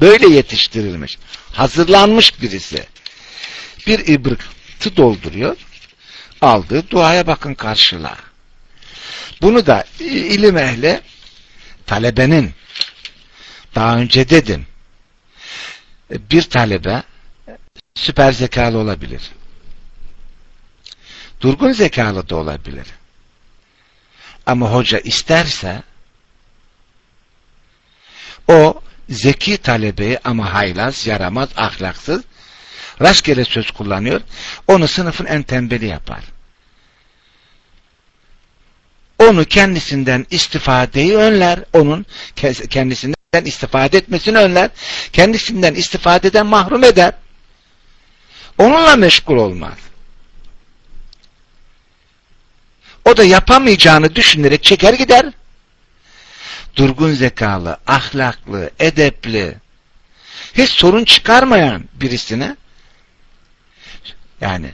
Böyle yetiştirilmiş. Hazırlanmış birisi. Bir ibrıktı dolduruyor. Aldığı duaya bakın karşılığa. Bunu da ilim ehli talebenin daha önce dedim bir talebe süper zekalı olabilir. Durgun zekalı da olabilir. Ama hoca isterse o zeki talebeyi ama haylaz, yaramaz, ahlaksız, rastgele söz kullanıyor. Onu sınıfın en tembeli yapar. Onu kendisinden istifadeyi önler. Onun kendisinden istifade etmesini önler. Kendisinden istifadeden mahrum eder. Onunla meşgul olmaz. O da yapamayacağını düşünerek çeker gider. Durgun zekalı, ahlaklı, edepli, hiç sorun çıkarmayan birisine yani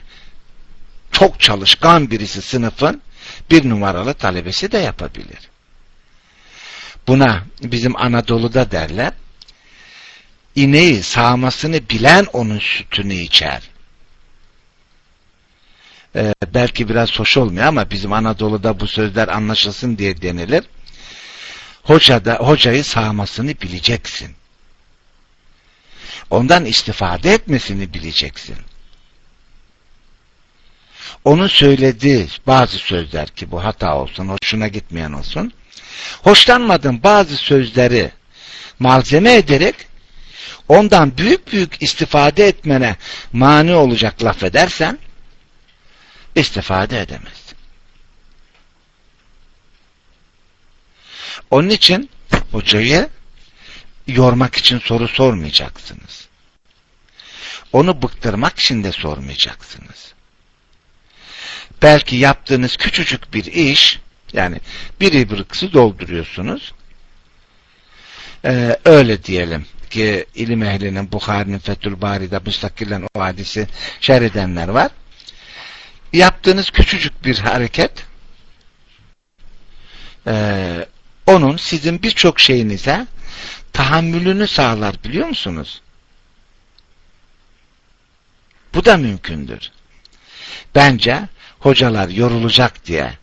çok çalışkan birisi sınıfın bir numaralı talebesi de yapabilir. Buna bizim Anadolu'da derler ineği sağmasını bilen onun sütünü içer. Ee, belki biraz hoş olmuyor ama bizim Anadolu'da bu sözler anlaşılsın diye denilir. Hoca da, hocayı sağmasını bileceksin. Ondan istifade etmesini bileceksin. Onun söylediği bazı sözler ki bu hata olsun, hoşuna gitmeyen olsun, hoşlanmadığın bazı sözleri malzeme ederek ondan büyük büyük istifade etmene mani olacak laf edersen istifade edemez. Onun için hocayı yormak için soru sormayacaksınız. Onu bıktırmak için de sormayacaksınız. Belki yaptığınız küçücük bir iş, yani bir ibriksi dolduruyorsunuz. Ee, öyle diyelim ki ilim ehlinin Bukhari'nin Fethül Bari'de müstakilen o hadisi şer edenler var. Yaptığınız küçücük bir hareket e, onun sizin birçok şeyinize tahammülünü sağlar biliyor musunuz? Bu da mümkündür. Bence hocalar yorulacak diye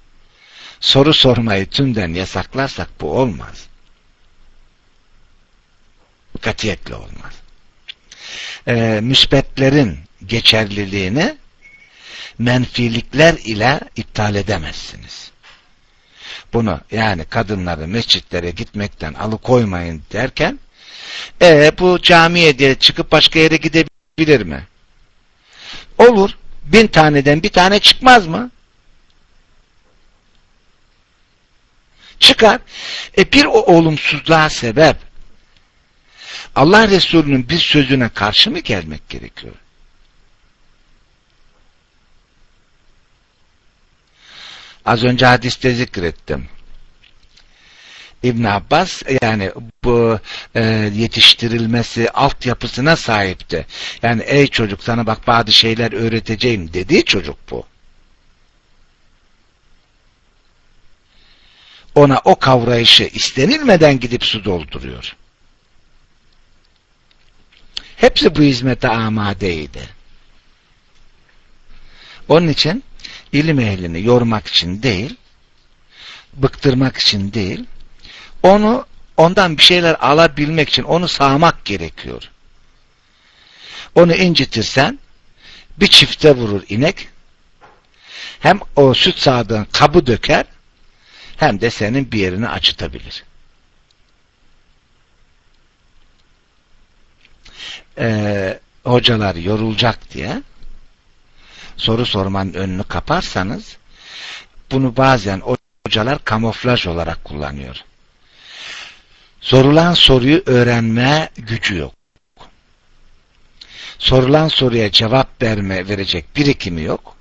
soru sormayı tümden yasaklarsak bu olmaz. Katiyetle olmaz. Ee, müsbetlerin geçerliliğini menfilikler ile iptal edemezsiniz. Bunu yani kadınları mescitlere gitmekten alıkoymayın derken e, bu camiye diye çıkıp başka yere gidebilir mi? Olur. Bin taneden bir tane çıkmaz mı? Çıkar. E bir o olumsuzluğa sebep Allah Resulü'nün bir sözüne karşı mı gelmek gerekiyor? Az önce hadiste zikrettim. İbn Abbas yani bu e, yetiştirilmesi altyapısına sahipti. Yani ey çocuk sana bak bazı şeyler öğreteceğim dediği çocuk bu. Ona o kavrayışı istenilmeden gidip su dolduruyor. Hepsi bu hizmete amadeydi. Onun için ilim ehlini yormak için değil, bıktırmak için değil, onu ondan bir şeyler alabilmek için onu sağmak gerekiyor. Onu incitirsen bir çifte vurur inek hem o süt sağdığın kabı döker hem de senin bir yerini acıtabilir. Ee, hocalar yorulacak diye soru sormanın önünü kaparsanız bunu bazen hocalar kamuflaj olarak kullanıyor. Sorulan soruyu öğrenme gücü yok. Sorulan soruya cevap verme verecek birikimi yok.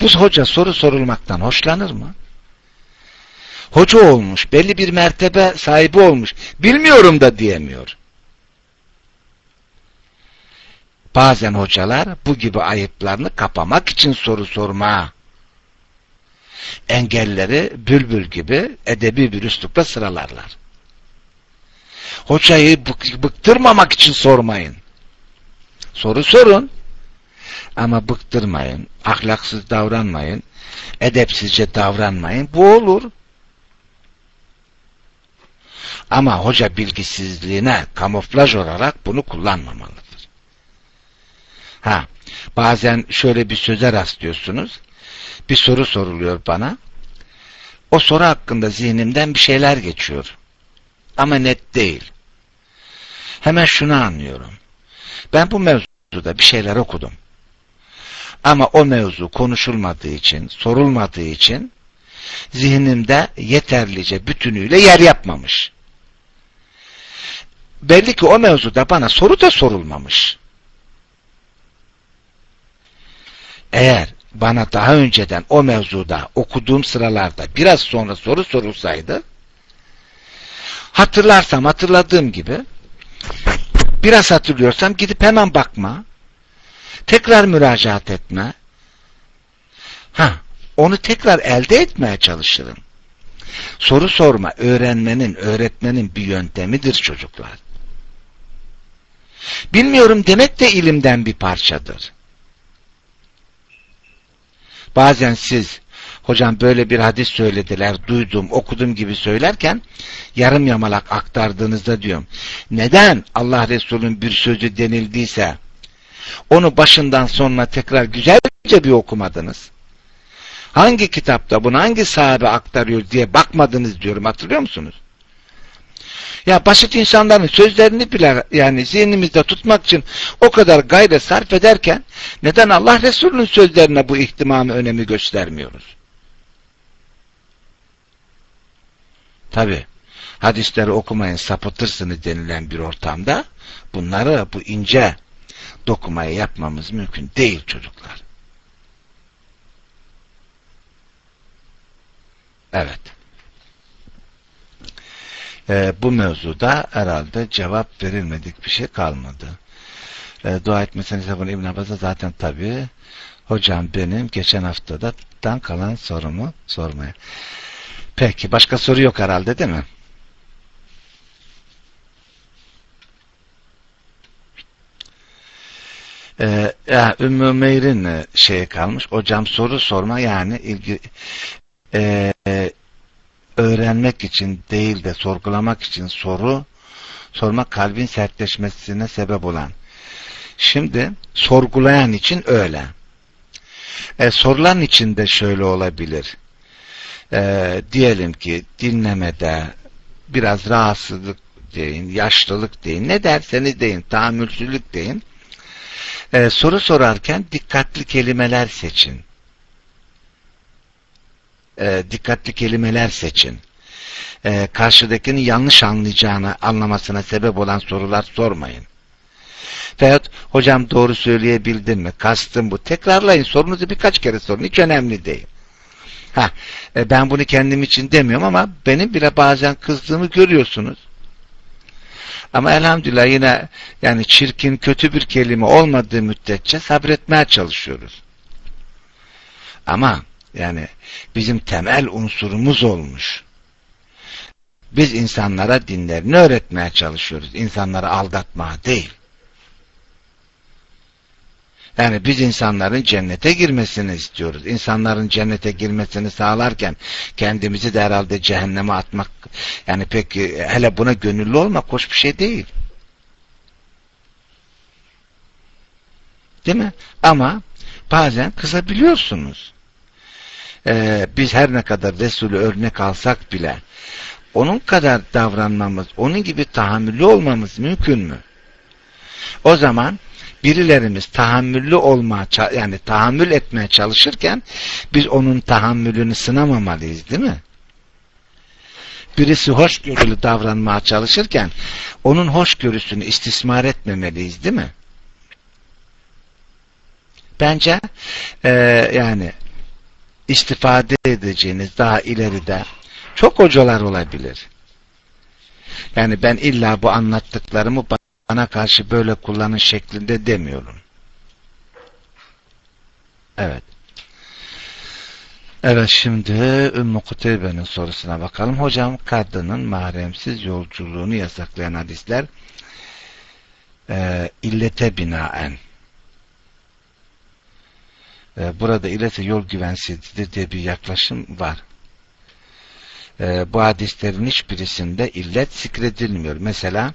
Bu hoca soru sorulmaktan hoşlanır mı? Hoca olmuş, belli bir mertebe sahibi olmuş, bilmiyorum da diyemiyor. Bazen hocalar bu gibi ayıplarını kapamak için soru sorma engelleri bülbül gibi edebi bir üslupla sıralarlar. Hocayı bıktırmamak için sormayın. Soru sorun. Ama bıktırmayın, ahlaksız davranmayın, edepsizce davranmayın. Bu olur. Ama hoca bilgisizliğine kamuflaj olarak bunu kullanmamalıdır. Ha, bazen şöyle bir söze rastlıyorsunuz. Bir soru soruluyor bana. O soru hakkında zihnimden bir şeyler geçiyor. Ama net değil. Hemen şunu anlıyorum. Ben bu mevzuda bir şeyler okudum. Ama o mevzu konuşulmadığı için, sorulmadığı için zihnimde yeterlice bütünüyle yer yapmamış. Belli ki o mevzuda bana soru da sorulmamış. Eğer bana daha önceden o mevzuda okuduğum sıralarda biraz sonra soru sorulsaydı hatırlarsam hatırladığım gibi biraz hatırlıyorsam gidip hemen bakma tekrar müracaat etme ha onu tekrar elde etmeye çalışırım. Soru sorma öğrenmenin öğretmenin bir yöntemidir çocuklar. Bilmiyorum demek de ilimden bir parçadır bazen siz hocam böyle bir hadis söylediler, duydum, okudum gibi söylerken yarım yamalak aktardığınızda diyorum. Neden Allah Resulü'nün bir sözü denildiyse onu başından sonuna tekrar güzelce bir okumadınız? Hangi kitapta bunu hangi sahabe aktarıyor diye bakmadınız diyorum hatırlıyor musunuz? Ya basit insanların sözlerini bile yani zihnimizde tutmak için o kadar gayret sarf ederken neden Allah Resulü'nün sözlerine bu ihtimamı önemi göstermiyoruz? Tabi hadisleri okumayın sapıtırsınız denilen bir ortamda bunları bu ince dokumayı yapmamız mümkün değil çocuklar. Evet e, bu mevzuda herhalde cevap verilmedik bir şey kalmadı. E, dua etmeseniz bunu İbn Abbas'a zaten tabi hocam benim geçen haftada dan kalan sorumu sormaya. Peki başka soru yok herhalde değil mi? Ee, ya Ümmü Meyr'in şeye kalmış. Hocam soru sorma yani ilgi e, öğrenmek için değil de sorgulamak için soru sormak kalbin sertleşmesine sebep olan. Şimdi sorgulayan için öyle. E, sorulan için de şöyle olabilir. E, diyelim ki dinlemede biraz rahatsızlık deyin, yaşlılık deyin, ne derseniz deyin, tahammülsüzlük deyin. E, soru sorarken dikkatli kelimeler seçin e, dikkatli kelimeler seçin. E, karşıdakinin yanlış anlayacağını anlamasına sebep olan sorular sormayın. Veyahut hocam doğru söyleyebildin mi? Kastım bu. Tekrarlayın. Sorunuzu birkaç kere sorun. Hiç önemli değil. Ha, e, ben bunu kendim için demiyorum ama benim bile bazen kızdığımı görüyorsunuz. Ama elhamdülillah yine yani çirkin, kötü bir kelime olmadığı müddetçe sabretmeye çalışıyoruz. Ama yani bizim temel unsurumuz olmuş. Biz insanlara dinlerini öğretmeye çalışıyoruz. İnsanları aldatmaya değil. Yani biz insanların cennete girmesini istiyoruz. İnsanların cennete girmesini sağlarken kendimizi de herhalde cehenneme atmak yani pek hele buna gönüllü olmak hoş bir şey değil. Değil mi? Ama bazen kızabiliyorsunuz e, biz her ne kadar Resulü örnek alsak bile onun kadar davranmamız, onun gibi tahammüllü olmamız mümkün mü? O zaman birilerimiz tahammüllü olma yani tahammül etmeye çalışırken biz onun tahammülünü sınamamalıyız değil mi? Birisi hoşgörülü davranmaya çalışırken onun hoşgörüsünü istismar etmemeliyiz değil mi? Bence e, yani istifade edeceğiniz daha ileride çok hocalar olabilir. Yani ben illa bu anlattıklarımı bana karşı böyle kullanın şeklinde demiyorum. Evet. Evet şimdi Ümmü Kuteybe'nin sorusuna bakalım. Hocam kadının mahremsiz yolculuğunu yasaklayan hadisler e, illete binaen e, burada ilete yol güvensizliği diye bir yaklaşım var. e, bu hadislerin hiçbirisinde illet zikredilmiyor. Mesela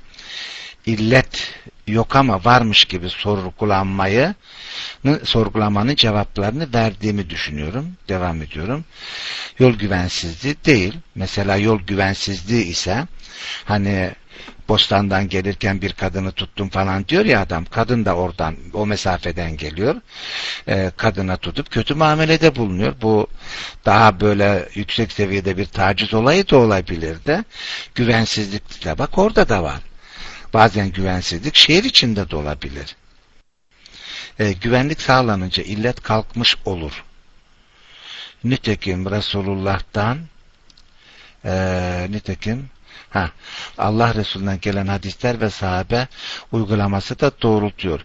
illet yok ama varmış gibi sorgulanmayı sorgulamanın cevaplarını verdiğimi düşünüyorum. Devam ediyorum. Yol güvensizliği değil. Mesela yol güvensizliği ise hani bostandan gelirken bir kadını tuttum falan diyor ya adam. Kadın da oradan o mesafeden geliyor. E, kadına tutup kötü muamelede bulunuyor. Bu daha böyle yüksek seviyede bir taciz olayı da olabilir de. Güvensizlik de bak orada da var. Bazen güvensizlik şehir içinde de olabilir. E, güvenlik sağlanınca illet kalkmış olur. Nitekim Resulullah'tan e, nitekim Ha, Allah Resulü'nden gelen hadisler ve sahabe uygulaması da doğrultuyor.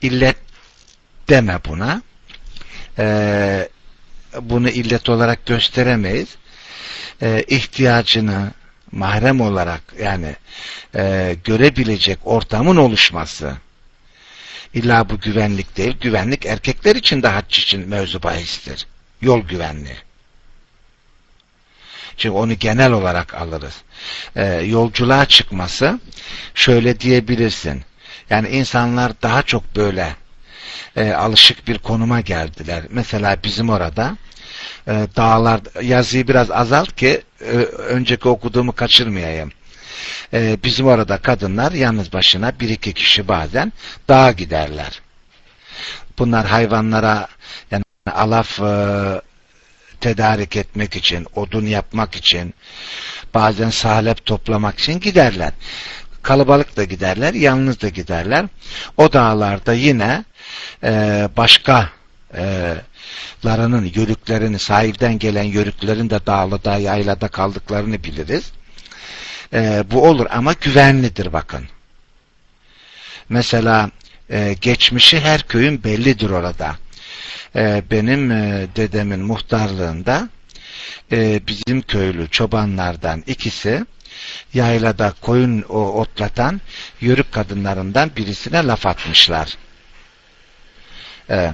İllet deme buna. Ee, bunu illet olarak gösteremeyiz. Ee, ihtiyacını mahrem olarak yani e, görebilecek ortamın oluşması. İlla bu güvenlik değil. Güvenlik erkekler için de hac için mevzu bahistir. Yol güvenliği. Çünkü onu genel olarak alırız. Ee, yolculuğa çıkması şöyle diyebilirsin. Yani insanlar daha çok böyle e, alışık bir konuma geldiler. Mesela bizim orada e, dağlar yazıyı biraz azalt ki e, önceki okuduğumu kaçırmayayım. E, bizim orada kadınlar yalnız başına bir iki kişi bazen dağa giderler. Bunlar hayvanlara yani alaf e, tedarik etmek için, odun yapmak için, bazen salep toplamak için giderler. Kalabalık da giderler, yalnız da giderler. O dağlarda yine e, başka e, larının yörüklerini, sahilden gelen yörüklerin de dağlıda, yaylada kaldıklarını biliriz. E, bu olur ama güvenlidir bakın. Mesela e, geçmişi her köyün bellidir orada e, benim e, dedemin muhtarlığında e, bizim köylü çobanlardan ikisi yaylada koyun o, otlatan yörük kadınlarından birisine laf atmışlar. E,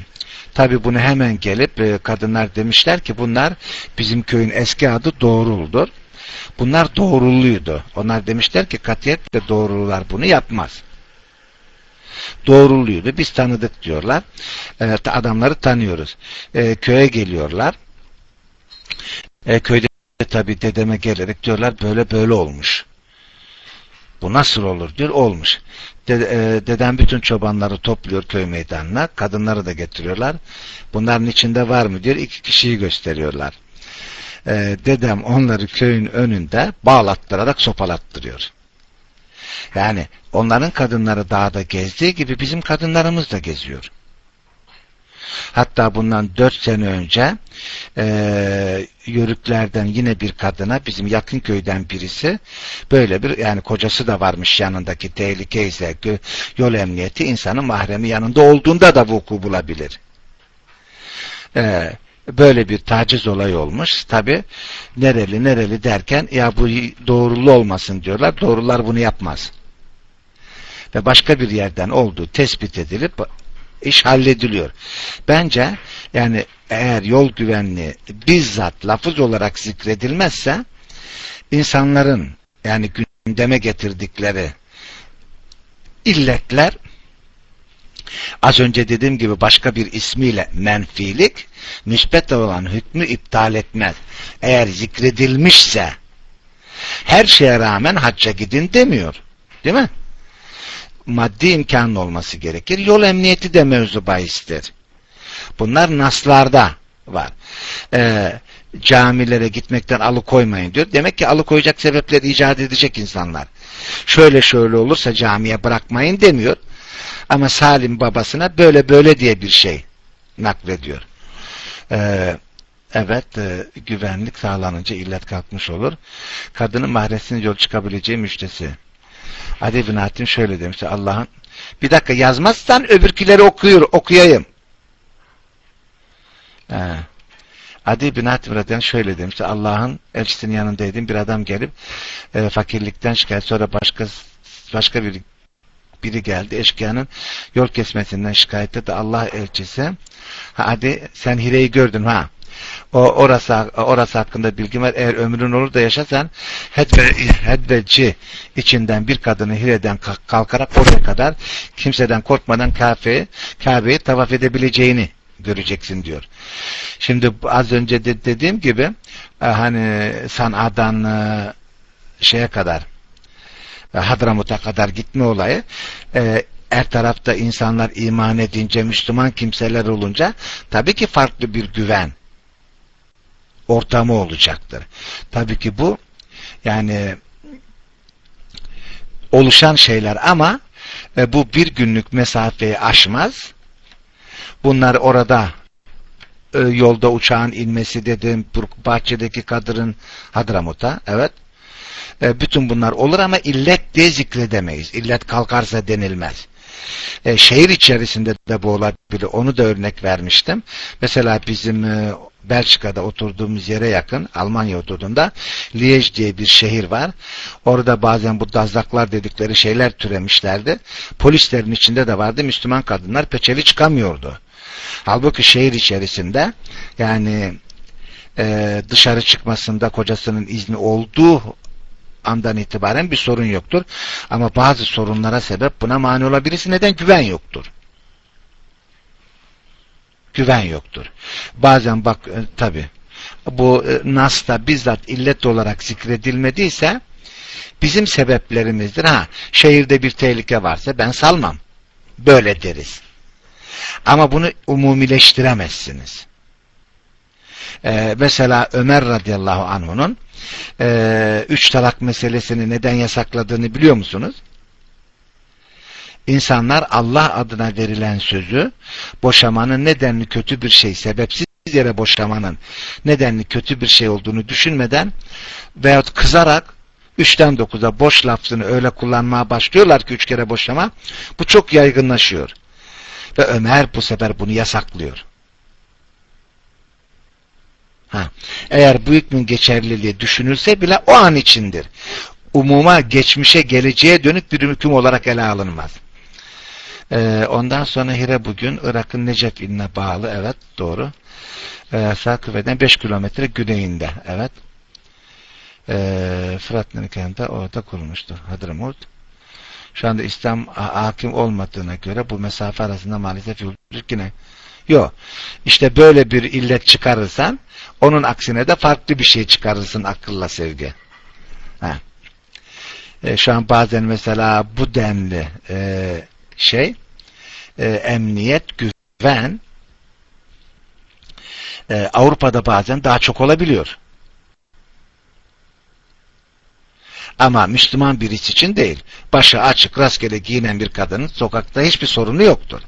Tabi bunu hemen gelip e, kadınlar demişler ki bunlar bizim köyün eski adı Doğrul'dur. Bunlar doğruluydu. Onlar demişler ki katiyetle doğrulular bunu yapmaz doğruluyordu. Biz tanıdık diyorlar. E, adamları tanıyoruz. E, köye geliyorlar. E, köyde tabi dedeme gelerek diyorlar böyle böyle olmuş. Bu nasıl olur diyor. Olmuş. Dede, e, dedem bütün çobanları topluyor köy meydanına. Kadınları da getiriyorlar. Bunların içinde var mı diyor. İki kişiyi gösteriyorlar. E, dedem onları köyün önünde bağlattırarak sopalattırıyor. Yani onların kadınları dağda gezdiği gibi bizim kadınlarımız da geziyor. Hatta bundan dört sene önce e, yörüklerden yine bir kadına bizim yakın köyden birisi böyle bir yani kocası da varmış yanındaki tehlike ise yol emniyeti insanın mahremi yanında olduğunda da vuku bulabilir. E, böyle bir taciz olayı olmuş. Tabi nereli nereli derken ya bu doğrulu olmasın diyorlar. Doğrular bunu yapmaz. Ve başka bir yerden olduğu tespit edilip iş hallediliyor. Bence yani eğer yol güvenliği bizzat lafız olarak zikredilmezse insanların yani gündeme getirdikleri illetler az önce dediğim gibi başka bir ismiyle menfilik müspet olan hükmü iptal etmez. Eğer zikredilmişse her şeye rağmen hacca gidin demiyor. Değil mi? Maddi imkanın olması gerekir. Yol emniyeti de mevzu bahistir. Bunlar naslarda var. Ee, camilere gitmekten alıkoymayın diyor. Demek ki alıkoyacak sebepleri icat edecek insanlar. Şöyle şöyle olursa camiye bırakmayın demiyor. Ama Salim babasına böyle böyle diye bir şey naklediyor. Ee, evet e, güvenlik sağlanınca illet kalkmış olur. Kadının mahresinin yol çıkabileceği müştesi. Adi bin Hatim şöyle demişti Allah'ın bir dakika yazmazsan öbürkileri okuyor, okuyayım. Ee, Adi bin Hatim Radyan şöyle demişti Allah'ın elçisinin yanındaydım bir adam gelip e, fakirlikten şikayet sonra başka başka bir biri geldi eşkıyanın yol kesmesinden şikayet etti Allah elçisi ha, hadi sen hileyi gördün ha O orası orası hakkında bilgim var. Eğer ömrün olur da yaşasan hedve, hedveci içinden bir kadını Hire'den kalkarak oraya kadar kimseden korkmadan Kabe'yi Kabe'yi tavaf edebileceğini göreceksin diyor. Şimdi az önce de dediğim gibi e, hani San'a'dan e, şeye kadar Hadramut'a kadar gitme olayı her tarafta insanlar iman edince Müslüman kimseler olunca tabii ki farklı bir güven ortamı olacaktır. Tabii ki bu yani oluşan şeyler ama bu bir günlük mesafeyi aşmaz Bunlar orada e, yolda uçağın inmesi dedim, bahçedeki kadının Hadramut'a, evet. E, bütün bunlar olur ama illet diye zikredemeyiz. İllet kalkarsa denilmez. E, şehir içerisinde de bu olabilir. Onu da örnek vermiştim. Mesela bizim e, Belçika'da oturduğumuz yere yakın Almanya hududunda Liège diye bir şehir var. Orada bazen bu dazlaklar dedikleri şeyler türemişlerdi. Polislerin içinde de vardı. Müslüman kadınlar peçeli çıkamıyordu. Halbuki şehir içerisinde yani e, dışarı çıkmasında kocasının izni olduğu andan itibaren bir sorun yoktur. Ama bazı sorunlara sebep buna mani olabilirsin. Neden? Güven yoktur. Güven yoktur. Bazen bak e, tabi bu e, Nas'ta bizzat illet olarak zikredilmediyse bizim sebeplerimizdir. Ha, şehirde bir tehlike varsa ben salmam. Böyle deriz. Ama bunu umumileştiremezsiniz. Ee, mesela Ömer radıyallahu anh'unun e, üç talak meselesini neden yasakladığını biliyor musunuz? İnsanlar Allah adına verilen sözü boşamanın nedenli kötü bir şey, sebepsiz yere boşamanın nedenli kötü bir şey olduğunu düşünmeden veyahut kızarak üçten dokuza boş lafzını öyle kullanmaya başlıyorlar ki üç kere boşama bu çok yaygınlaşıyor. Ve Ömer bu sefer bunu yasaklıyor. Ha. Eğer bu hükmün geçerliliği düşünülse bile o an içindir. Umuma, geçmişe, geleceğe dönük bir hüküm olarak ele alınmaz. Ee, ondan sonra Hire bugün Irak'ın Necef iline bağlı. Evet doğru. Ee, Sakıfe'den 5 kilometre güneyinde. Evet. Ee, Fırat Nehri'nde orada kurulmuştu. Hadramut şu anda İslam hakim olmadığına göre bu mesafe arasında maalesef yine yok. İşte böyle bir illet çıkarırsan onun aksine de farklı bir şey çıkarırsın akılla sevgi. E, şu an bazen mesela bu denli e, şey e, emniyet, güven e, Avrupa'da bazen daha çok olabiliyor. Ama Müslüman birisi için değil. Başı açık rastgele giyinen bir kadının sokakta hiçbir sorunu yoktur.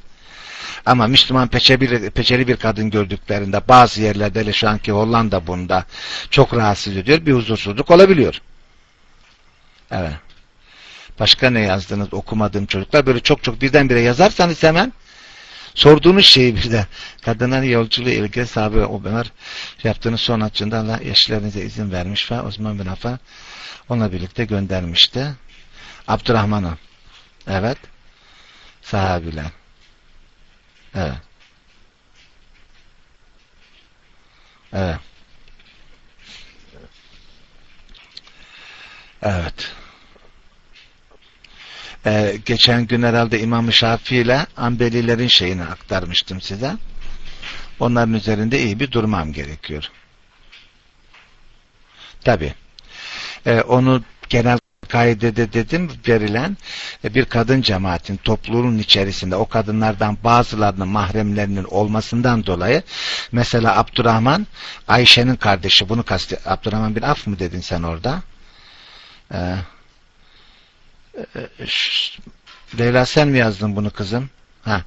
Ama Müslüman peçeli, peçeli bir kadın gördüklerinde bazı yerlerde hele şu anki Hollanda bunda çok rahatsız ediyor. Bir huzursuzluk olabiliyor. Evet. Başka ne yazdınız okumadığım çocuklar? Böyle çok çok birdenbire yazarsanız hemen sorduğunuz şeyi bir de kadınların yolculuğu ilgili sahibi o Ömer yaptığınız son açında Allah eşlerinize izin vermiş ve Osman bin Affan Onunla birlikte göndermişti. Abdurrahman'ı. Evet. Sahabiler. Evet. Evet. Evet. Ee, geçen gün herhalde İmam-ı Şafii ile Ambelilerin şeyini aktarmıştım size. Onların üzerinde iyi bir durmam gerekiyor. Tabi e, onu genel kaidede dedim verilen e, bir kadın cemaatin topluluğun içerisinde o kadınlardan bazılarının mahremlerinin olmasından dolayı mesela Abdurrahman Ayşe'nin kardeşi bunu kasti Abdurrahman bin Af mı dedin sen orada? Ee, Leyla sen mi yazdın bunu kızım? Ha.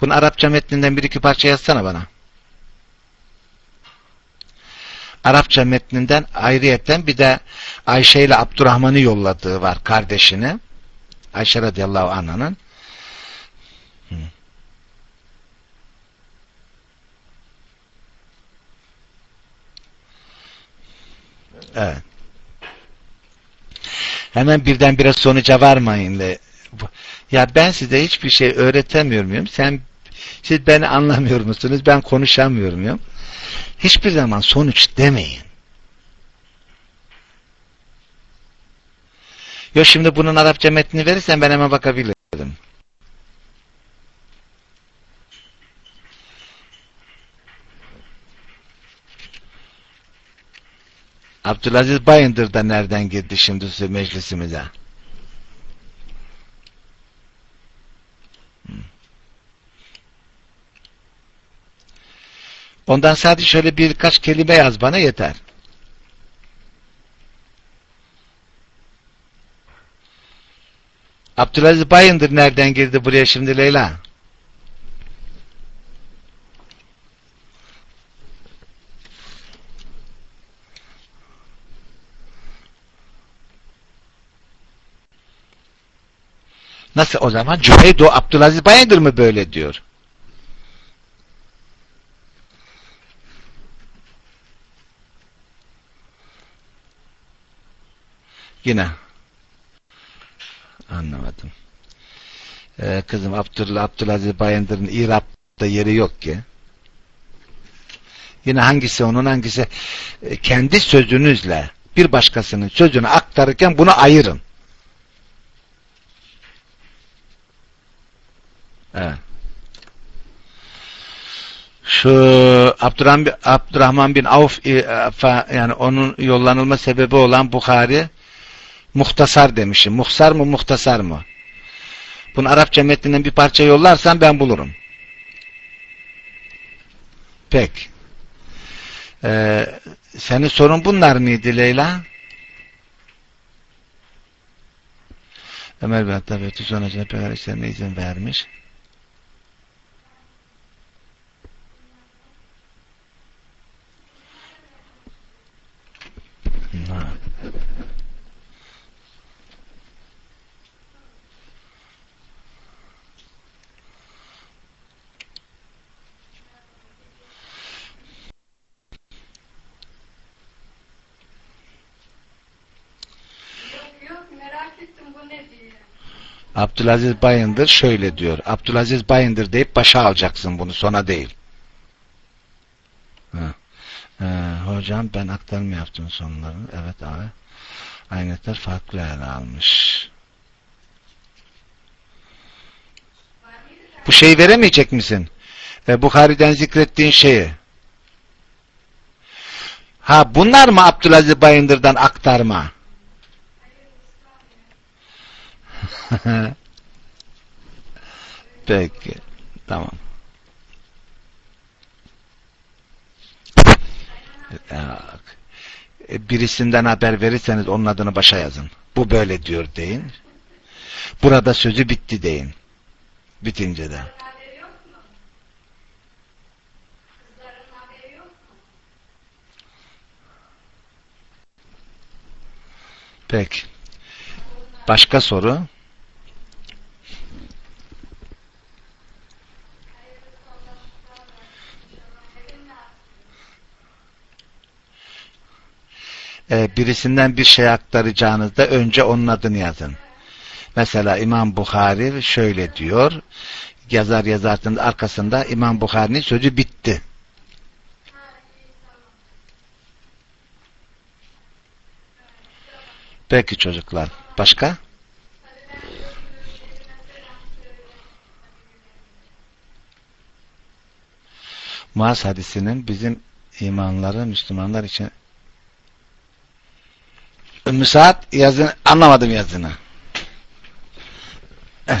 Bunu Arapça metninden bir iki parça yazsana bana. Arapça metninden ayrıyetten bir de Ayşe ile Abdurrahman'ı yolladığı var kardeşini. Ayşe radıyallahu anh'ın. Evet. Hemen birdenbire sonuca varmayın. Ya ben size hiçbir şey öğretemiyor muyum? Sen Siz beni anlamıyor musunuz? Ben konuşamıyorum ya. Hiçbir zaman sonuç demeyin. Yok şimdi bunun Arapça metnini verirsen ben hemen bakabilirim. Abdülaziz Bayındır da nereden girdi şimdi meclisimize? Ondan sadece şöyle birkaç kelime yaz bana yeter. Abdülaziz Bayındır nereden girdi buraya şimdi Leyla? Nasıl o zaman? Cüheydo Abdülaziz Bayındır mı böyle diyor? Yine. Anlamadım. Ee, kızım Abdullah, Abdülaziz Bayındır'ın İrab'da yeri yok ki. Yine hangisi onun hangisi e, kendi sözünüzle bir başkasının sözünü aktarırken bunu ayırın. Evet. Şu Abdurrahman, Abdurrahman bin Avf e, yani onun yollanılma sebebi olan Bukhari muhtasar demişim. Muhsar mı muhtasar mı? Bunu Arapça metninden bir parça yollarsan ben bulurum. Pek. Ee, senin sorun bunlar mıydı Leyla? Ömer Bey tabi sonrasında peygamber işlerine izin vermiş. Ha. Abdülaziz Bayındır şöyle diyor. Abdülaziz Bayındır deyip başa alacaksın bunu sona değil. Ha. Ee, hocam ben aktarma yaptım sonlarını. Evet abi. Aynetler farklı ele almış. Bu şeyi veremeyecek misin? Ee, Bukhari'den zikrettiğin şeyi. Ha bunlar mı Abdülaziz Bayındır'dan aktarma? Peki. Tamam. E, birisinden haber verirseniz onun adını başa yazın. Bu böyle diyor deyin. Burada sözü bitti deyin. Bitince de. Peki. Başka soru? E, birisinden bir şey aktaracağınızda önce onun adını yazın. Mesela İmam Bukhari şöyle diyor. Yazar yazarsınız arkasında İmam Bukhari'nin sözü bitti. Peki çocuklar. Başka? Muaz hadisinin bizim imanları Müslümanlar için Ümmü Saad yazını, anlamadım yazını. Eh,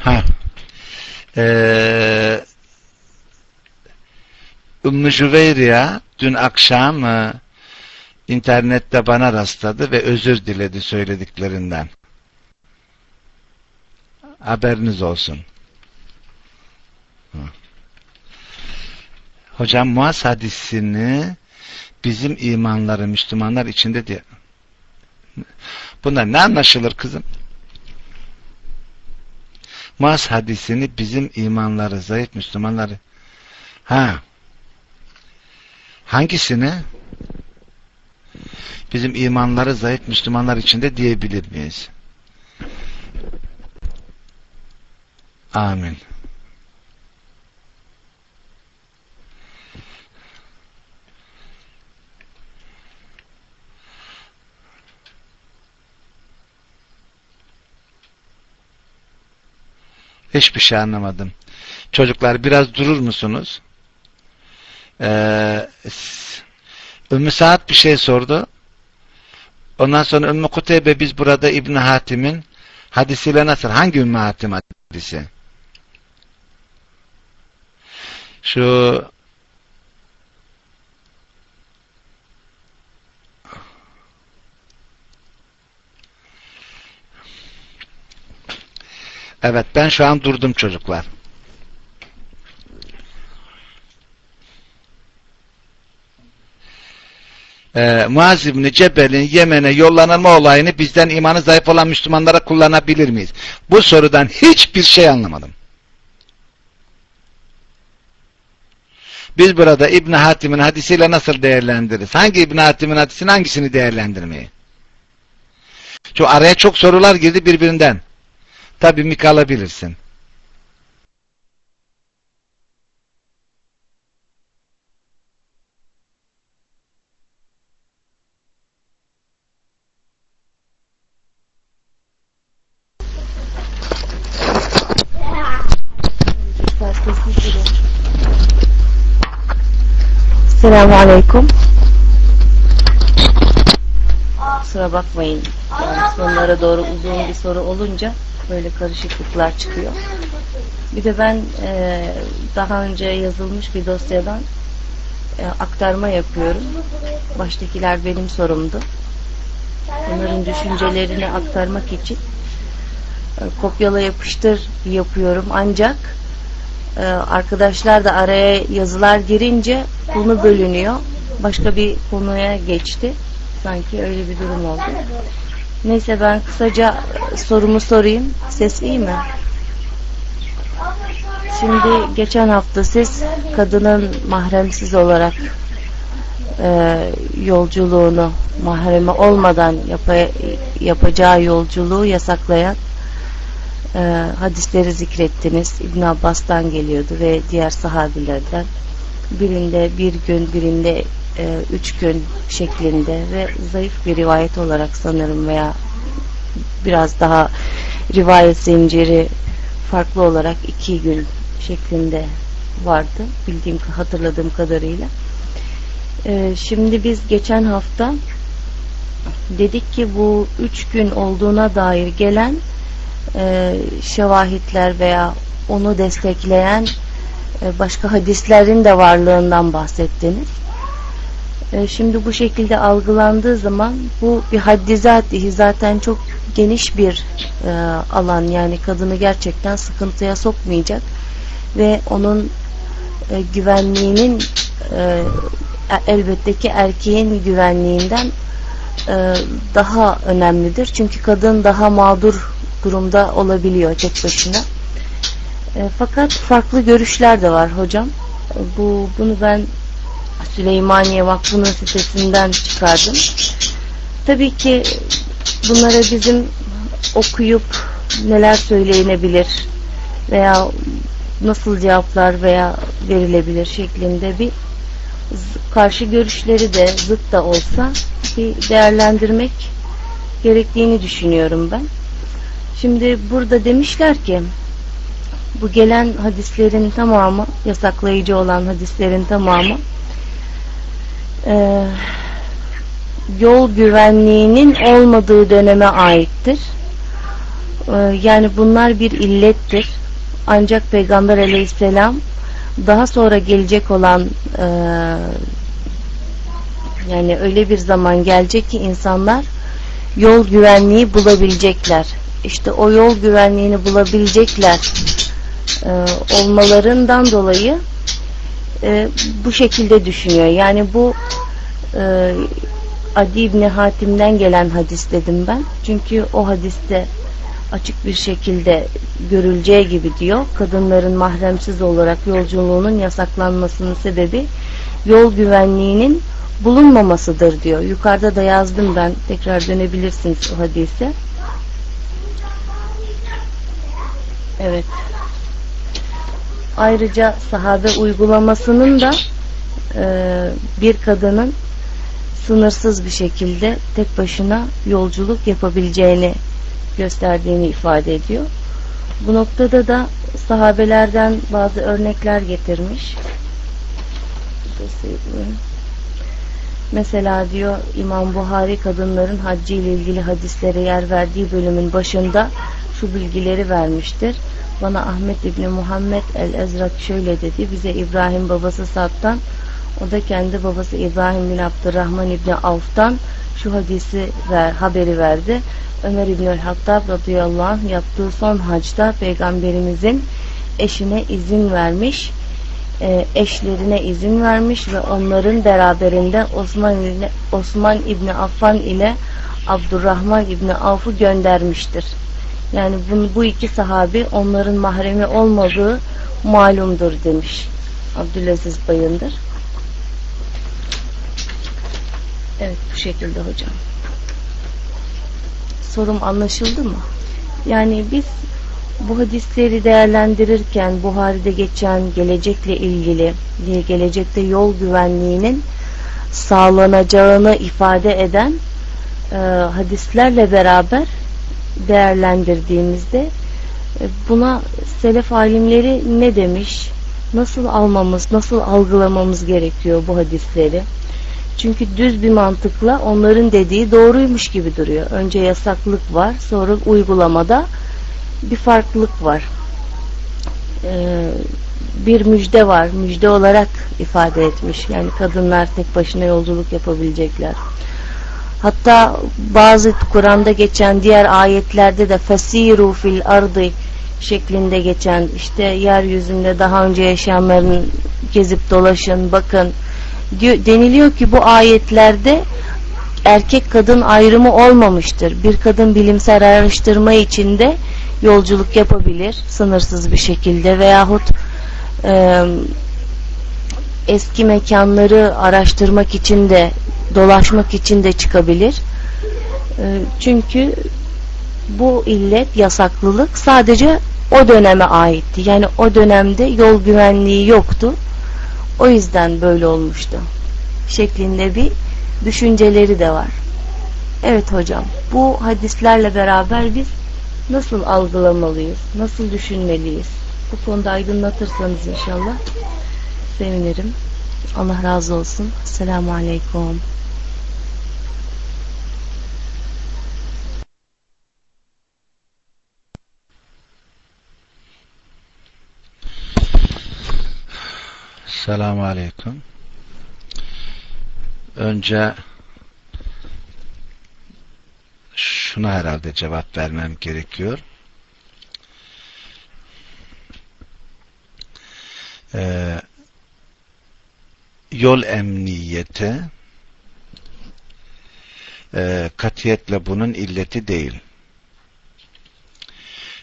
ha. Ee, Ümmü Jüveyriya dün akşam e, internette bana rastladı ve özür diledi söylediklerinden. Haberiniz olsun. Hocam Muaz hadisini bizim imanları Müslümanlar içinde diye Bunlar ne anlaşılır kızım? Mas hadisini bizim imanları zayıf Müslümanları ha hangisini bizim imanları zayıf Müslümanlar içinde diyebilir miyiz? Amin. Hiçbir şey anlamadım. Çocuklar biraz durur musunuz? Ee, Ümmü Saad bir şey sordu. Ondan sonra Ümmü Kuteybe biz burada İbn Hatim'in hadisiyle nasıl? Hangi Ümmü Hatim hadisi? Şu Evet ben şu an durdum çocuklar. Ee, Muaz İbni Cebel'in Yemen'e yollanılma olayını bizden imanı zayıf olan Müslümanlara kullanabilir miyiz? Bu sorudan hiçbir şey anlamadım. Biz burada İbn Hatim'in hadisiyle nasıl değerlendiririz? Hangi İbn Hatim'in hadisini hangisini değerlendirmeyi? Şu araya çok sorular girdi birbirinden. Tabii mik alabilirsin. Selamun Aleyküm. Kusura bakmayın. Yani sonlara doğru uzun bir soru olunca böyle karışıklıklar çıkıyor. Bir de ben e, daha önce yazılmış bir dosyadan e, aktarma yapıyorum. Baştakiler benim sorumdu. Onların düşüncelerini aktarmak için e, kopyala yapıştır yapıyorum. Ancak e, arkadaşlar da araya yazılar girince konu bölünüyor. Başka bir konuya geçti. Sanki öyle bir durum oldu. Neyse ben kısaca sorumu sorayım. Ses iyi mi? Şimdi geçen hafta siz kadının mahremsiz olarak e, yolculuğunu mahremi olmadan yap yapacağı yolculuğu yasaklayan e, hadisleri zikrettiniz. İbn Abbas'tan geliyordu ve diğer sahabilerden. Birinde bir gün, birinde e, üç gün şeklinde ve zayıf bir rivayet olarak sanırım veya biraz daha rivayet zinciri farklı olarak iki gün şeklinde vardı. Bildiğim, hatırladığım kadarıyla. E, şimdi biz geçen hafta dedik ki bu üç gün olduğuna dair gelen e, şevahitler veya onu destekleyen e, başka hadislerin de varlığından bahsettiniz. E, şimdi bu şekilde algılandığı zaman bu bir haddizatihi zaten çok geniş bir e, alan yani kadını gerçekten sıkıntıya sokmayacak ve onun e, güvenliğinin e, elbette ki erkeğin güvenliğinden e, daha önemlidir. Çünkü kadın daha mağdur durumda olabiliyor tek başına. E, fakat farklı görüşler de var hocam. Bu bunu ben Süleymaniye Vakfı'nın sitesinden çıkardım. Tabii ki bunlara bizim okuyup neler söylenebilir veya nasıl cevaplar veya verilebilir şeklinde bir karşı görüşleri de zıt da olsa bir değerlendirmek gerektiğini düşünüyorum ben. Şimdi burada demişler ki bu gelen hadislerin tamamı yasaklayıcı olan hadislerin tamamı e, yol güvenliğinin olmadığı döneme aittir. E, yani bunlar bir illettir. Ancak Peygamber aleyhisselam daha sonra gelecek olan e, yani öyle bir zaman gelecek ki insanlar yol güvenliği bulabilecekler işte o yol güvenliğini bulabilecekler e, olmalarından dolayı e, bu şekilde düşünüyor. Yani bu e, Adi İbni Hatim'den gelen hadis dedim ben. Çünkü o hadiste açık bir şekilde görüleceği gibi diyor. Kadınların mahremsiz olarak yolculuğunun yasaklanmasının sebebi yol güvenliğinin bulunmamasıdır diyor. Yukarıda da yazdım ben. Tekrar dönebilirsiniz o hadise. Evet. Ayrıca sahabe uygulamasının da e, bir kadının sınırsız bir şekilde tek başına yolculuk yapabileceğini gösterdiğini ifade ediyor. Bu noktada da sahabelerden bazı örnekler getirmiş. Mesela diyor İmam Buhari kadınların haccı ile ilgili hadislere yer verdiği bölümün başında şu bilgileri vermiştir. Bana Ahmet İbni Muhammed el-Ezrak şöyle dedi. Bize İbrahim babası Sad'dan o da kendi babası İbrahim bin Abdurrahman İbni Avf'tan şu hadisi ver, haberi verdi. Ömer İbni Hattab radıyallahu anh yaptığı son hacda peygamberimizin eşine izin vermiş e, eşlerine izin vermiş ve onların beraberinde Osman, ile, Osman İbni Affan ile Abdurrahman İbni Avf'u göndermiştir. Yani bunu, bu iki sahabi onların mahremi olmadığı malumdur demiş Abdülaziz Bayındır. Evet bu şekilde hocam. Sorum anlaşıldı mı? Yani biz bu hadisleri değerlendirirken Buhari'de geçen gelecekle ilgili diye gelecekte yol güvenliğinin sağlanacağını ifade eden e, hadislerle beraber değerlendirdiğimizde e, buna selef alimleri ne demiş, nasıl almamız, nasıl algılamamız gerekiyor bu hadisleri? Çünkü düz bir mantıkla onların dediği doğruymuş gibi duruyor. Önce yasaklık var, sonra uygulamada bir farklılık var. Ee, bir müjde var. Müjde olarak ifade etmiş. Yani kadınlar tek başına yolculuk yapabilecekler. Hatta bazı Kur'an'da geçen diğer ayetlerde de fasiru fil ardı şeklinde geçen işte yeryüzünde daha önce yaşayanların gezip dolaşın bakın deniliyor ki bu ayetlerde erkek kadın ayrımı olmamıştır. Bir kadın bilimsel araştırma içinde yolculuk yapabilir sınırsız bir şekilde veyahut e, eski mekanları araştırmak için de dolaşmak için de çıkabilir. E, çünkü bu illet yasaklılık sadece o döneme aitti. Yani o dönemde yol güvenliği yoktu. O yüzden böyle olmuştu. Şeklinde bir düşünceleri de var. Evet hocam bu hadislerle beraber biz nasıl algılamalıyız? Nasıl düşünmeliyiz? Bu konuda aydınlatırsanız inşallah sevinirim. Allah razı olsun. Selamun Aleyküm. Selamun Aleyküm. Önce şuna herhalde cevap vermem gerekiyor. Ee, yol emniyeti e, katiyetle bunun illeti değil.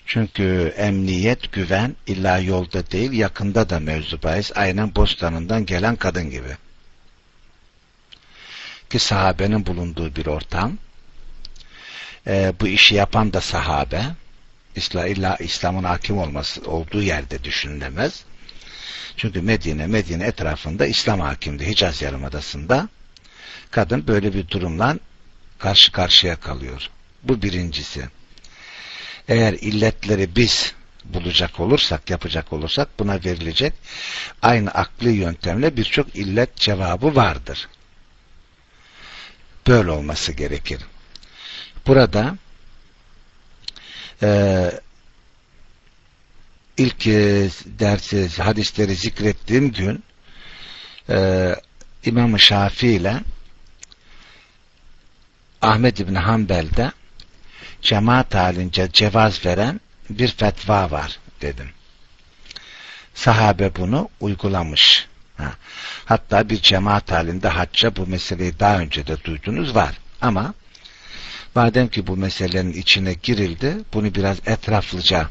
Çünkü emniyet, güven illa yolda değil, yakında da mevzu bahis. Aynen bostanından gelen kadın gibi. Ki sahabenin bulunduğu bir ortam e, bu işi yapan da sahabe İsla, illa İslam'ın hakim olması olduğu yerde düşünülemez. Çünkü Medine, Medine etrafında İslam hakimdi. Hicaz Yarımadası'nda kadın böyle bir durumla karşı karşıya kalıyor. Bu birincisi. Eğer illetleri biz bulacak olursak, yapacak olursak buna verilecek aynı akli yöntemle birçok illet cevabı vardır. Böyle olması gerekir. Burada e, ilk e, dersi hadisleri zikrettiğim gün e, İmam-ı Şafii ile Ahmet İbni Hanbel'de cemaat halince cevaz veren bir fetva var dedim. Sahabe bunu uygulamış. Ha. Hatta bir cemaat halinde hacca bu meseleyi daha önce de duydunuz var. Ama Madem ki bu meselenin içine girildi, bunu biraz etraflıca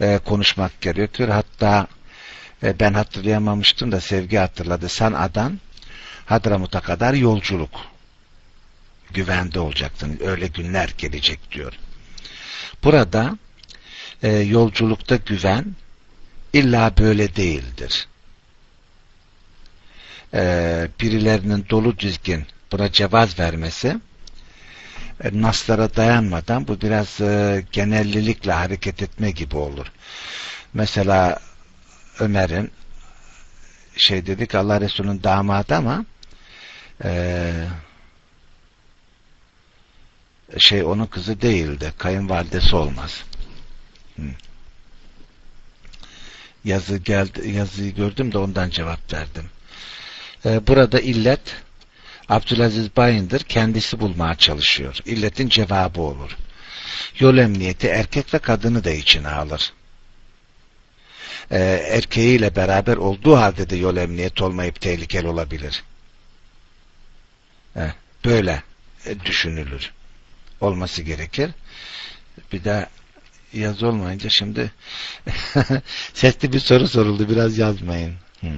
e, konuşmak gerekiyor. Hatta e, ben hatırlayamamıştım da Sevgi hatırladı. San'a'dan Hadramut'a kadar yolculuk. Güvende olacaksınız. Öyle günler gelecek diyor. Burada e, yolculukta güven illa böyle değildir. E, birilerinin dolu düzgün buna cevaz vermesi e, naslara dayanmadan bu biraz e, genellilikle hareket etme gibi olur. Mesela Ömer'in şey dedik Allah Resulü'nün damadı ama e, şey onun kızı değildi. Kayınvalidesi olmaz. Yazı geldi, yazıyı gördüm de ondan cevap verdim. Burada illet Abdülaziz Bayındır kendisi bulmaya çalışıyor. İlletin cevabı olur. Yol emniyeti erkek ve kadını da içine alır. Ee, erkeğiyle beraber olduğu halde de yol emniyeti olmayıp tehlikeli olabilir. Ee, böyle e, düşünülür. Olması gerekir. Bir de yaz olmayınca şimdi sesli bir soru soruldu. Biraz yazmayın. Hmm.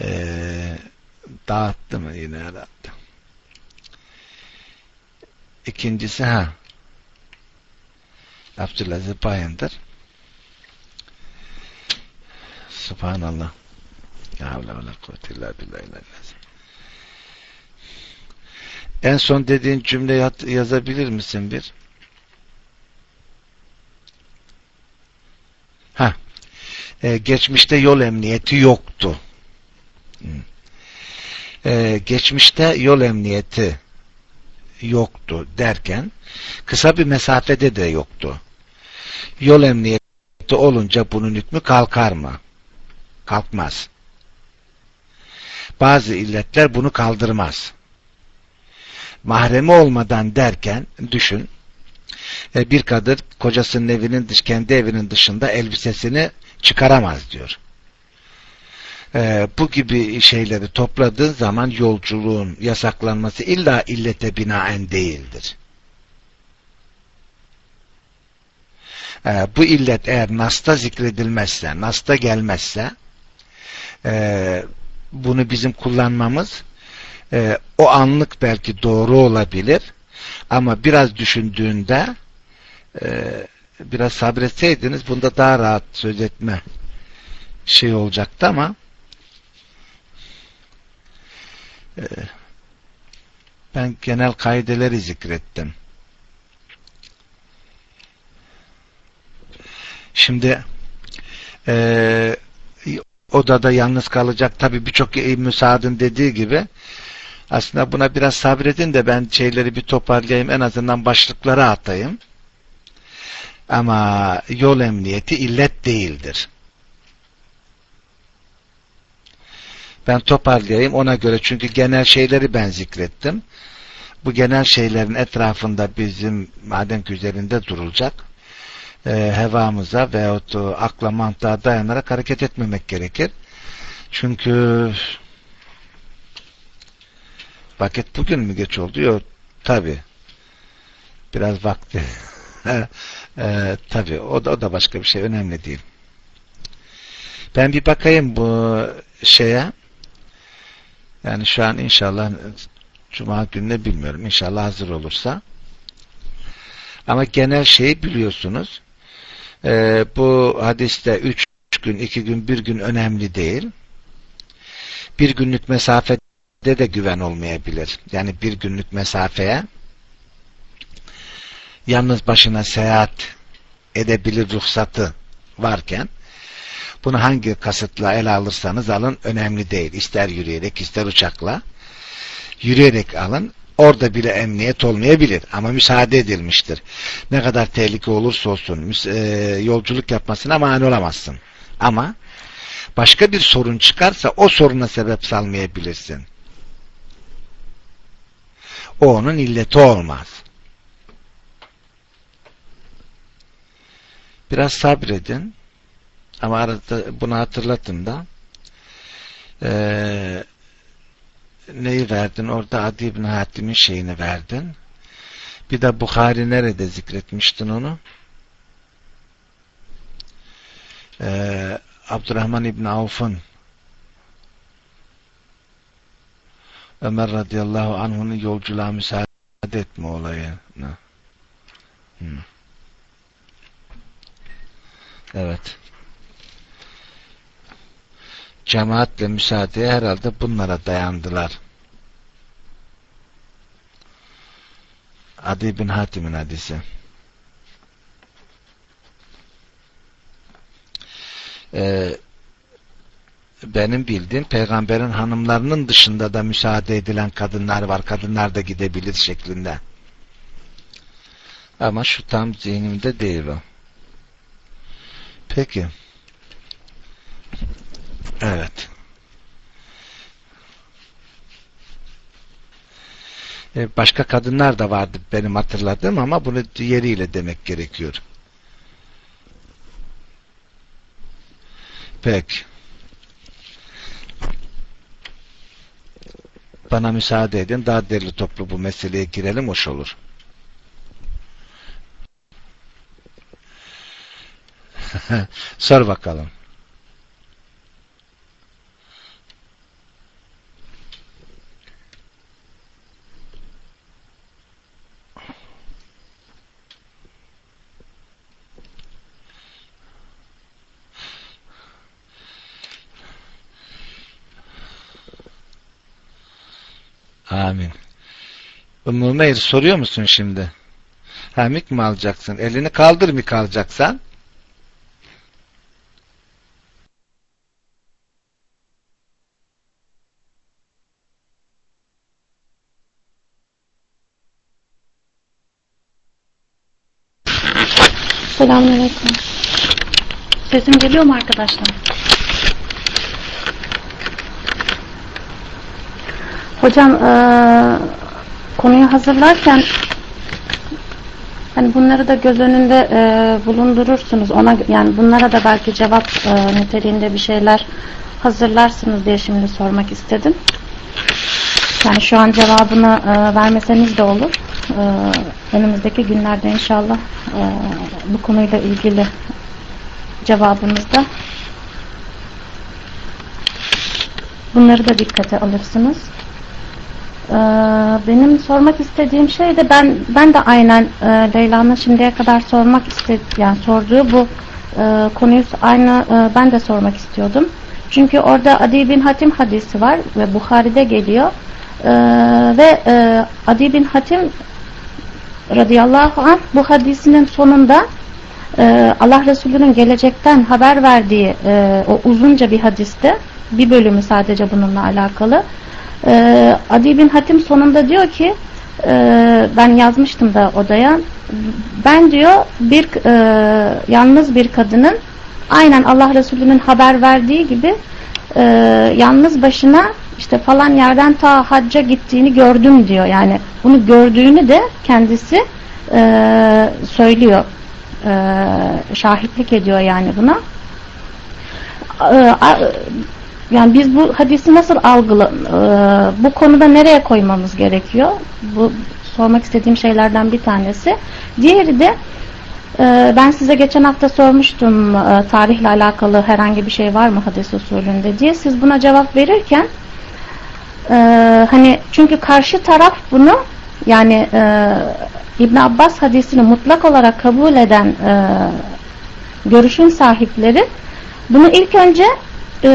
Ee, dağıttı mı yine herhalde. İkincisi ha Abdülaziz Bayındır Subhanallah Ya havle ve la kuvvete illa billahi En son dediğin cümle yazabilir misin bir? Ha. Ee, geçmişte yol emniyeti yoktu. Ee, geçmişte yol emniyeti yoktu derken kısa bir mesafede de yoktu. Yol emniyeti olunca bunun hükmü kalkar mı? Kalkmaz. Bazı illetler bunu kaldırmaz. Mahremi olmadan derken düşün e, bir kadın kocasının evinin kendi evinin dışında elbisesini çıkaramaz diyor e, bu gibi şeyleri topladığın zaman yolculuğun yasaklanması illa illete binaen değildir. E, bu illet eğer Nas'ta zikredilmezse, Nas'ta gelmezse e, bunu bizim kullanmamız e, o anlık belki doğru olabilir ama biraz düşündüğünde e, biraz sabretseydiniz bunda daha rahat söz etme şey olacaktı ama Ee, ben genel kaideleri zikrettim. Şimdi e, odada yalnız kalacak tabi birçok müsaadın dediği gibi aslında buna biraz sabredin de ben şeyleri bir toparlayayım en azından başlıkları atayım. Ama yol emniyeti illet değildir. Ben toparlayayım ona göre çünkü genel şeyleri ben zikrettim. Bu genel şeylerin etrafında bizim maden üzerinde durulacak e, hevamıza veyahut akla mantığa dayanarak hareket etmemek gerekir. Çünkü vakit bugün mü geç oldu? Yok tabi. Biraz vakti. e, tabi o da, o da başka bir şey önemli değil. Ben bir bakayım bu şeye yani şu an inşallah Cuma gününe bilmiyorum. İnşallah hazır olursa. Ama genel şeyi biliyorsunuz. Ee, bu hadiste üç gün, iki gün, bir gün önemli değil. Bir günlük mesafede de güven olmayabilir. Yani bir günlük mesafeye yalnız başına seyahat edebilir ruhsatı varken bunu hangi kasıtla ele alırsanız alın önemli değil. İster yürüyerek ister uçakla. Yürüyerek alın. Orada bile emniyet olmayabilir ama müsaade edilmiştir. Ne kadar tehlike olursa olsun e, yolculuk yapmasına mani olamazsın. Ama başka bir sorun çıkarsa o soruna sebep salmayabilirsin. O onun illeti olmaz. Biraz sabredin. Ama arada bunu hatırlatın da ee, neyi verdin? Orada Adi İbn Hatim'in şeyini verdin. Bir de Bukhari nerede zikretmiştin onu? Ee, Abdurrahman İbn Avf'ın Ömer radıyallahu anh'ın yolculuğa müsaade etme olayını. Hmm. Evet cemaatle müsaadeye herhalde bunlara dayandılar. Adi bin Hatim'in hadisi. Ee, benim bildiğim peygamberin hanımlarının dışında da müsaade edilen kadınlar var. Kadınlar da gidebilir şeklinde. Ama şu tam zihnimde değil o. Peki. Evet. Ee, başka kadınlar da vardı benim hatırladığım ama bunu diğeriyle demek gerekiyor. Peki. Bana müsaade edin daha derli toplu bu meseleye girelim hoş olur. Sor bakalım. Amin. Ümmü Meyr soruyor musun şimdi? Ha mik mi alacaksın? Elini kaldır mı kalacaksan? Selamünaleyküm. Sesim geliyor mu arkadaşlar? Hocam eee, konuyu hazırlarken hani bunları da göz önünde eee, bulundurursunuz. Ona yani bunlara da belki cevap eee, niteliğinde bir şeyler hazırlarsınız diye şimdi sormak istedim. Yani şu an cevabını eee, vermeseniz de olur. Eee, önümüzdeki günlerde inşallah eee, bu konuyla ilgili cevabınızda bunları da dikkate alırsınız. Ee, benim sormak istediğim şey de ben ben de aynen e, Leyla'nın şimdiye kadar sormak istedi yani sorduğu bu e, konuyu aynı e, ben de sormak istiyordum. Çünkü orada Adi bin Hatim hadisi var ve Bukhari'de geliyor. Ee, ve e, Adi bin Hatim radıyallahu anh bu hadisinin sonunda e, Allah Resulü'nün gelecekten haber verdiği e, o uzunca bir hadiste bir bölümü sadece bununla alakalı. E, Adi bin Hatim sonunda diyor ki e, ben yazmıştım da odaya ben diyor bir e, yalnız bir kadının aynen Allah Resulü'nün haber verdiği gibi e, yalnız başına işte falan yerden ta hacca gittiğini gördüm diyor. Yani bunu gördüğünü de kendisi e, söylüyor. E, şahitlik ediyor yani buna. Yani biz bu hadisi nasıl algıla e, bu konuda nereye koymamız gerekiyor? Bu sormak istediğim şeylerden bir tanesi. Diğeri de e, ben size geçen hafta sormuştum e, tarihle alakalı herhangi bir şey var mı hadis usulünde diye. Siz buna cevap verirken e, hani çünkü karşı taraf bunu yani e, İbn Abbas hadisini mutlak olarak kabul eden e, görüşün sahipleri bunu ilk önce e,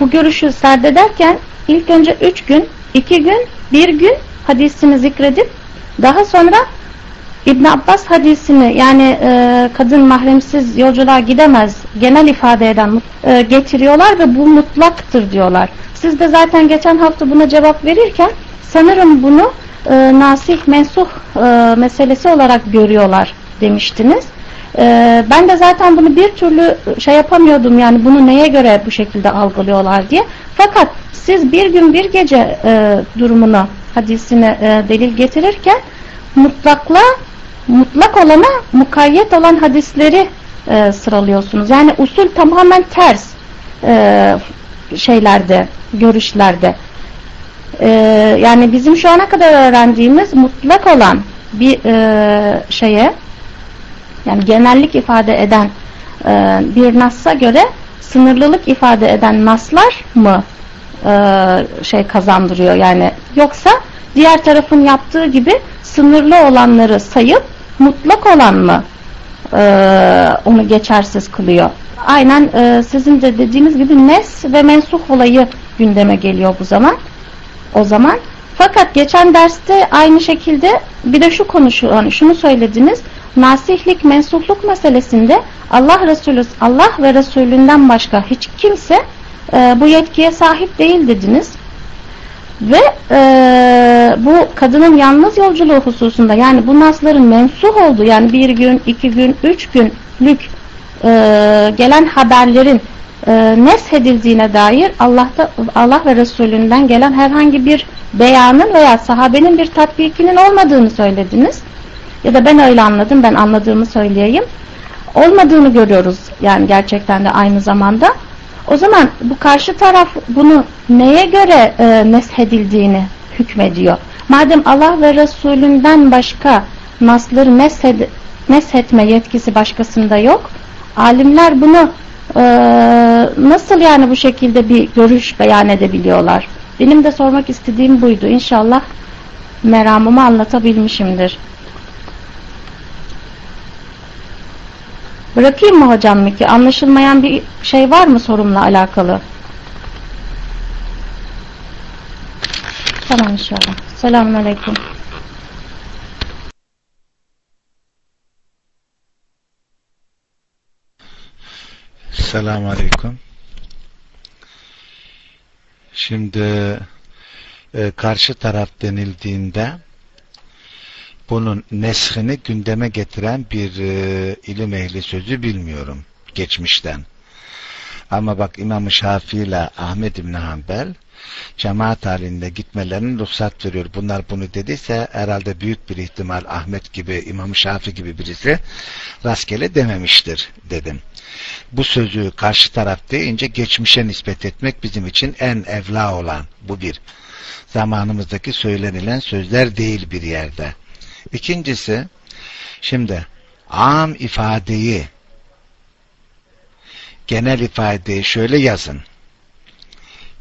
bu görüşü serdederken ilk önce üç gün, iki gün, bir gün hadisini zikredip daha sonra İbn Abbas hadisini yani e, kadın mahremsiz yolculuğa gidemez genel ifade eden e, getiriyorlar ve bu mutlaktır diyorlar. Siz de zaten geçen hafta buna cevap verirken sanırım bunu e, nasih mensuh e, meselesi olarak görüyorlar demiştiniz. E, ben de zaten bunu bir türlü şey yapamıyordum yani bunu neye göre bu şekilde algılıyorlar diye. Fakat siz bir gün bir gece e, durumunu hadisine e, delil getirirken mutlakla mutlak olana mukayyet olan hadisleri e, sıralıyorsunuz. Yani usul tamamen ters e, şeylerde, görüşlerde. E, yani bizim şu ana kadar öğrendiğimiz mutlak olan bir e, şeye yani genellik ifade eden e, bir nassa göre sınırlılık ifade eden naslar mı e, şey kazandırıyor? Yani yoksa diğer tarafın yaptığı gibi sınırlı olanları sayıp mutlak olan mı e, onu geçersiz kılıyor? Aynen e, sizin de dediğiniz gibi nes ve mensuh olayı gündeme geliyor bu zaman. O zaman Fakat geçen derste aynı şekilde bir de şu konuşu, hani şunu söylediniz. Nasihlik, mensuhluk meselesinde Allah Resulü, Allah ve Resulünden başka hiç kimse e, bu yetkiye sahip değil dediniz. Ve e, bu kadının yalnız yolculuğu hususunda yani bu nasların mensuh olduğu yani bir gün, iki gün, üç günlük e, gelen haberlerin e, neshedildiğine dair Allah'ta, Allah ve Resulünden gelen herhangi bir beyanın veya sahabenin bir tatbikinin olmadığını söylediniz. Ya da ben öyle anladım, ben anladığımı söyleyeyim. Olmadığını görüyoruz yani gerçekten de aynı zamanda. O zaman bu karşı taraf bunu neye göre e, neshedildiğini hükmediyor. Madem Allah ve Resulünden başka nasları neshed, neshetme yetkisi başkasında yok. Alimler bunu e, nasıl yani bu şekilde bir görüş beyan edebiliyorlar? Benim de sormak istediğim buydu. İnşallah meramımı anlatabilmişimdir. Bırakayım mı hocam Miki? Anlaşılmayan bir şey var mı sorumla alakalı? Tamam inşallah. Selamun Aleyküm. Selamun Aleyküm. Şimdi e, karşı taraf denildiğinde bunun neshini gündeme getiren bir e, ilim ehli sözü bilmiyorum geçmişten. Ama bak İmam-ı Şafii ile Ahmet İbni Hanbel cemaat halinde gitmelerinin ruhsat veriyor. Bunlar bunu dediyse herhalde büyük bir ihtimal Ahmet gibi, İmam-ı Şafii gibi birisi rastgele dememiştir dedim. Bu sözü karşı taraf deyince geçmişe nispet etmek bizim için en evla olan bu bir. Zamanımızdaki söylenilen sözler değil bir yerde. İkincisi, şimdi am ifadeyi, genel ifadeyi şöyle yazın.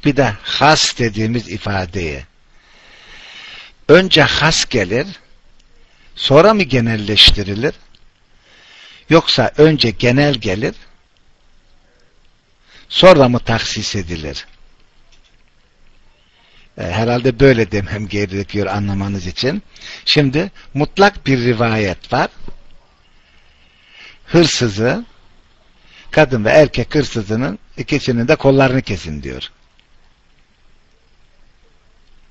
Bir de has dediğimiz ifadeyi. Önce has gelir, sonra mı genelleştirilir? Yoksa önce genel gelir, sonra mı taksis edilir? E, herhalde böyle demem gerekiyor anlamanız için. Şimdi mutlak bir rivayet var. Hırsızı, kadın ve erkek hırsızının ikisinin de kollarını kesin diyor.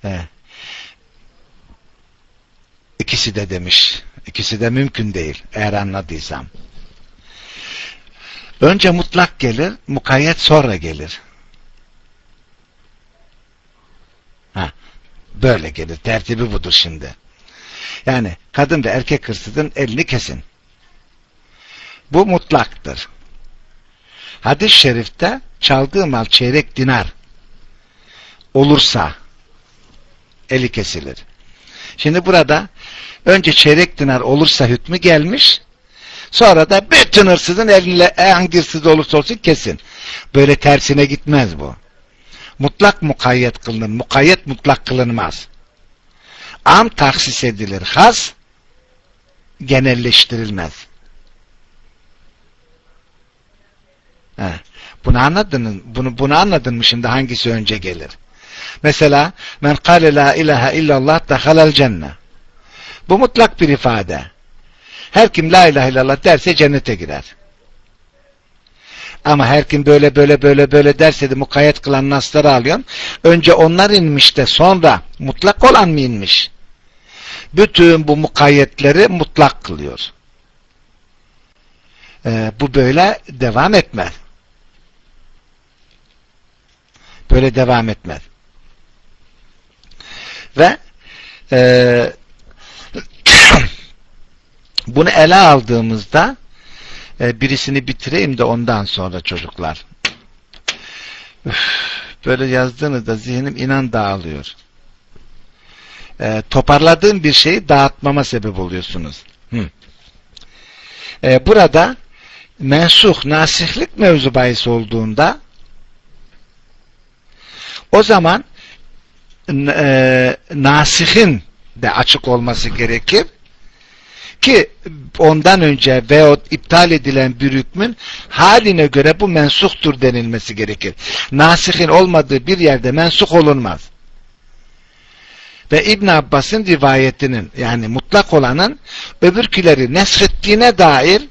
He. İkisi de demiş. İkisi de mümkün değil. Eğer anladıysam. Önce mutlak gelir, mukayyet sonra gelir. Ha, böyle gelir. Tertibi budur şimdi. Yani kadın ve erkek hırsızın elini kesin. Bu mutlaktır. Hadis-i şerifte çaldığı mal çeyrek dinar olursa eli kesilir. Şimdi burada önce çeyrek dinar olursa hükmü gelmiş sonra da bütün hırsızın eline hangi hırsız olursa olsun kesin. Böyle tersine gitmez bu mutlak mukayyet kılınır. Mukayyet mutlak kılınmaz. Am taksis edilir. Has genelleştirilmez. He. Bunu anladın? Bunu, bunu anladın mı şimdi hangisi önce gelir? Mesela men kâle la ilahe illallah dehalel cenne. Bu mutlak bir ifade. Her kim la ilahe illallah derse cennete girer. Ama her kim böyle böyle böyle böyle derse de mukayyet kılan nasları alıyorsun. Önce onlar inmiş de sonra mutlak olan mı inmiş? Bütün bu mukayyetleri mutlak kılıyor. Ee, bu böyle devam etmez. Böyle devam etmez. Ve e, bunu ele aldığımızda e, birisini bitireyim de ondan sonra çocuklar. Üf, böyle yazdığınızda zihnim inan dağılıyor. E, toparladığım bir şeyi dağıtmama sebep oluyorsunuz. Hı. E, burada mensuh, nasihlik mevzu bahis olduğunda o zaman e, nasihin de açık olması gerekir ki ondan önce veyahut iptal edilen bir hükmün haline göre bu mensuhtur denilmesi gerekir. Nasihin olmadığı bir yerde mensuh olunmaz. ve İbn Abbas'ın rivayetinin yani mutlak olanın öbürküleri nesrettiğine dair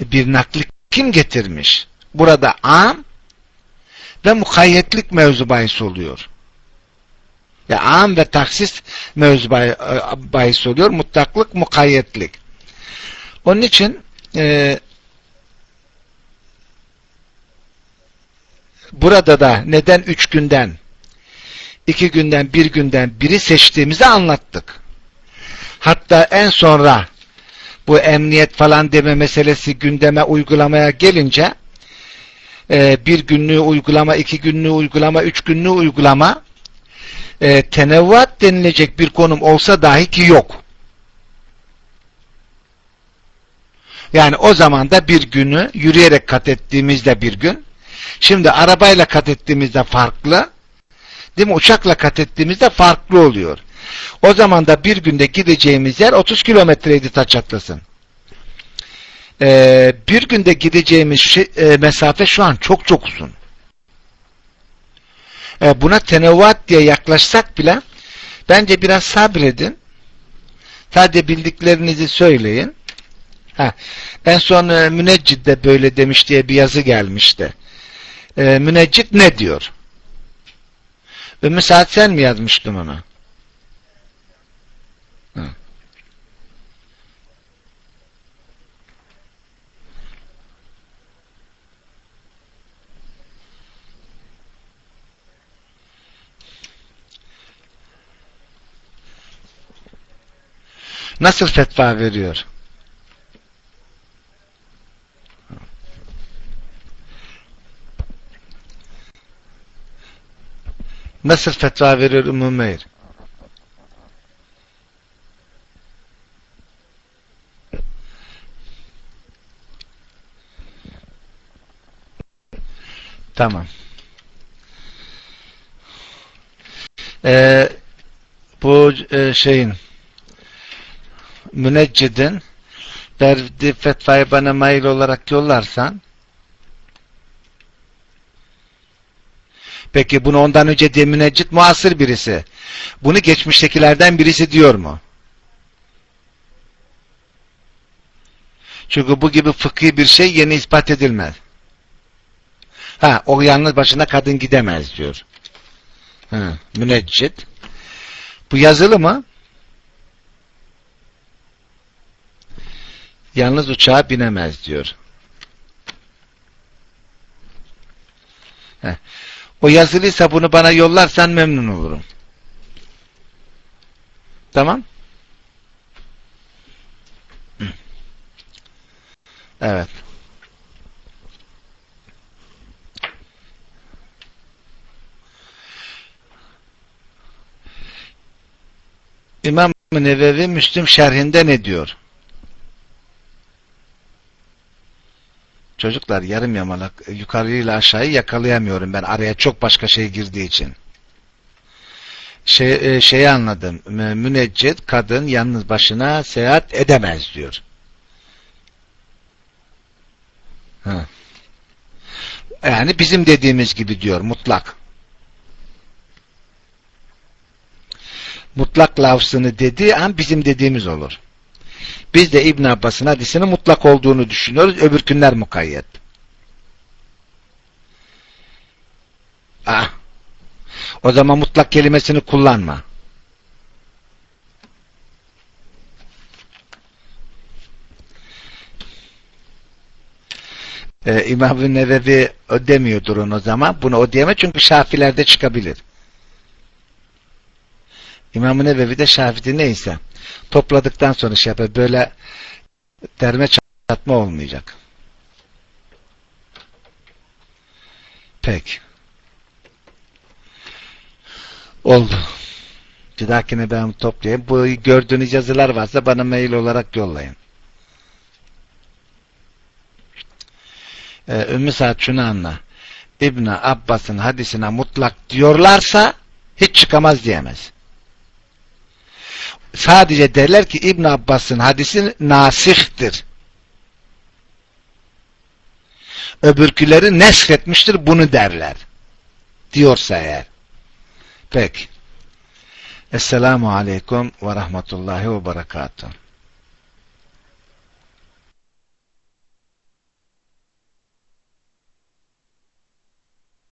bir nakli kim getirmiş? Burada am ve mukayyetlik mevzu bahis oluyor. Ya am ve taksis mevzu bahis oluyor. Mutlaklık, mukayyetlik. Onun için e, burada da neden üç günden iki günden bir günden biri seçtiğimizi anlattık. Hatta en sonra bu emniyet falan deme meselesi gündeme uygulamaya gelince e, bir günlüğü uygulama, iki günlüğü uygulama, üç günlüğü uygulama e, tenevvat denilecek bir konum olsa dahi ki yok. Yani o zaman da bir günü yürüyerek kat ettiğimizde bir gün, şimdi arabayla kat ettiğimizde farklı, değil mi? Uçakla kat ettiğimizde farklı oluyor. O zaman da bir günde gideceğimiz yer 30 kilometreydi taç atlasın. Ee, bir günde gideceğimiz şey, e, mesafe şu an çok çok uzun. Ee, buna tenevvat diye yaklaşsak bile bence biraz sabredin. Sadece bildiklerinizi söyleyin. Ha, en son e, Müneccid böyle demiş diye bir yazı gelmişti. E, Müneccid ne diyor? Ümmü Saat sen mi yazmıştın onu? Nasıl fetva veriyor? Nasıl fetva veriyor Ümmü Meyr? Tamam. Ee, bu e, şeyin müneccidin verdiği fetvayı bana mail olarak yollarsan Peki bunu ondan önce diye müneccit muasır birisi. Bunu geçmiştekilerden birisi diyor mu? Çünkü bu gibi fıkhi bir şey yeni ispat edilmez. Ha, o yalnız başına kadın gidemez diyor. Ha, müneccit. Bu yazılı mı? Yalnız uçağa binemez diyor. Heh. O yazılıysa bunu bana yollarsan memnun olurum. Tamam? Evet. İmam Nevevi Müslüm şerhinde ne diyor? Çocuklar yarım yamalak yukarıyla aşağıyı yakalayamıyorum ben araya çok başka şey girdiği için. Şey, e, şeyi anladım. Müneccit kadın yalnız başına seyahat edemez diyor. Ha. Yani bizim dediğimiz gibi diyor mutlak. Mutlak lafzını dediği an bizim dediğimiz olur. Biz de İbn Abbas'ın hadisinin mutlak olduğunu düşünüyoruz. Öbür günler mukayyet. Ah. O zaman mutlak kelimesini kullanma. Ee, İmam-ı Nevevi o demiyordur onu o zaman. Bunu o diyemez çünkü Şafilerde çıkabilir. İmam-ı Nevevi de Şafii neyse topladıktan sonra şey yapar. Böyle derme çatma olmayacak. Peki. Oldu. Bir dahakine ben toplayayım. Bu gördüğünüz yazılar varsa bana mail olarak yollayın. Ee, Ümmü Saad şunu anla. İbn Abbas'ın hadisine mutlak diyorlarsa hiç çıkamaz diyemez sadece derler ki İbn Abbas'ın hadisi nasihtir. Öbürküleri nesk etmiştir bunu derler. Diyorsa eğer. Peki. Esselamu Aleyküm ve Rahmetullahi ve Berekatuhu.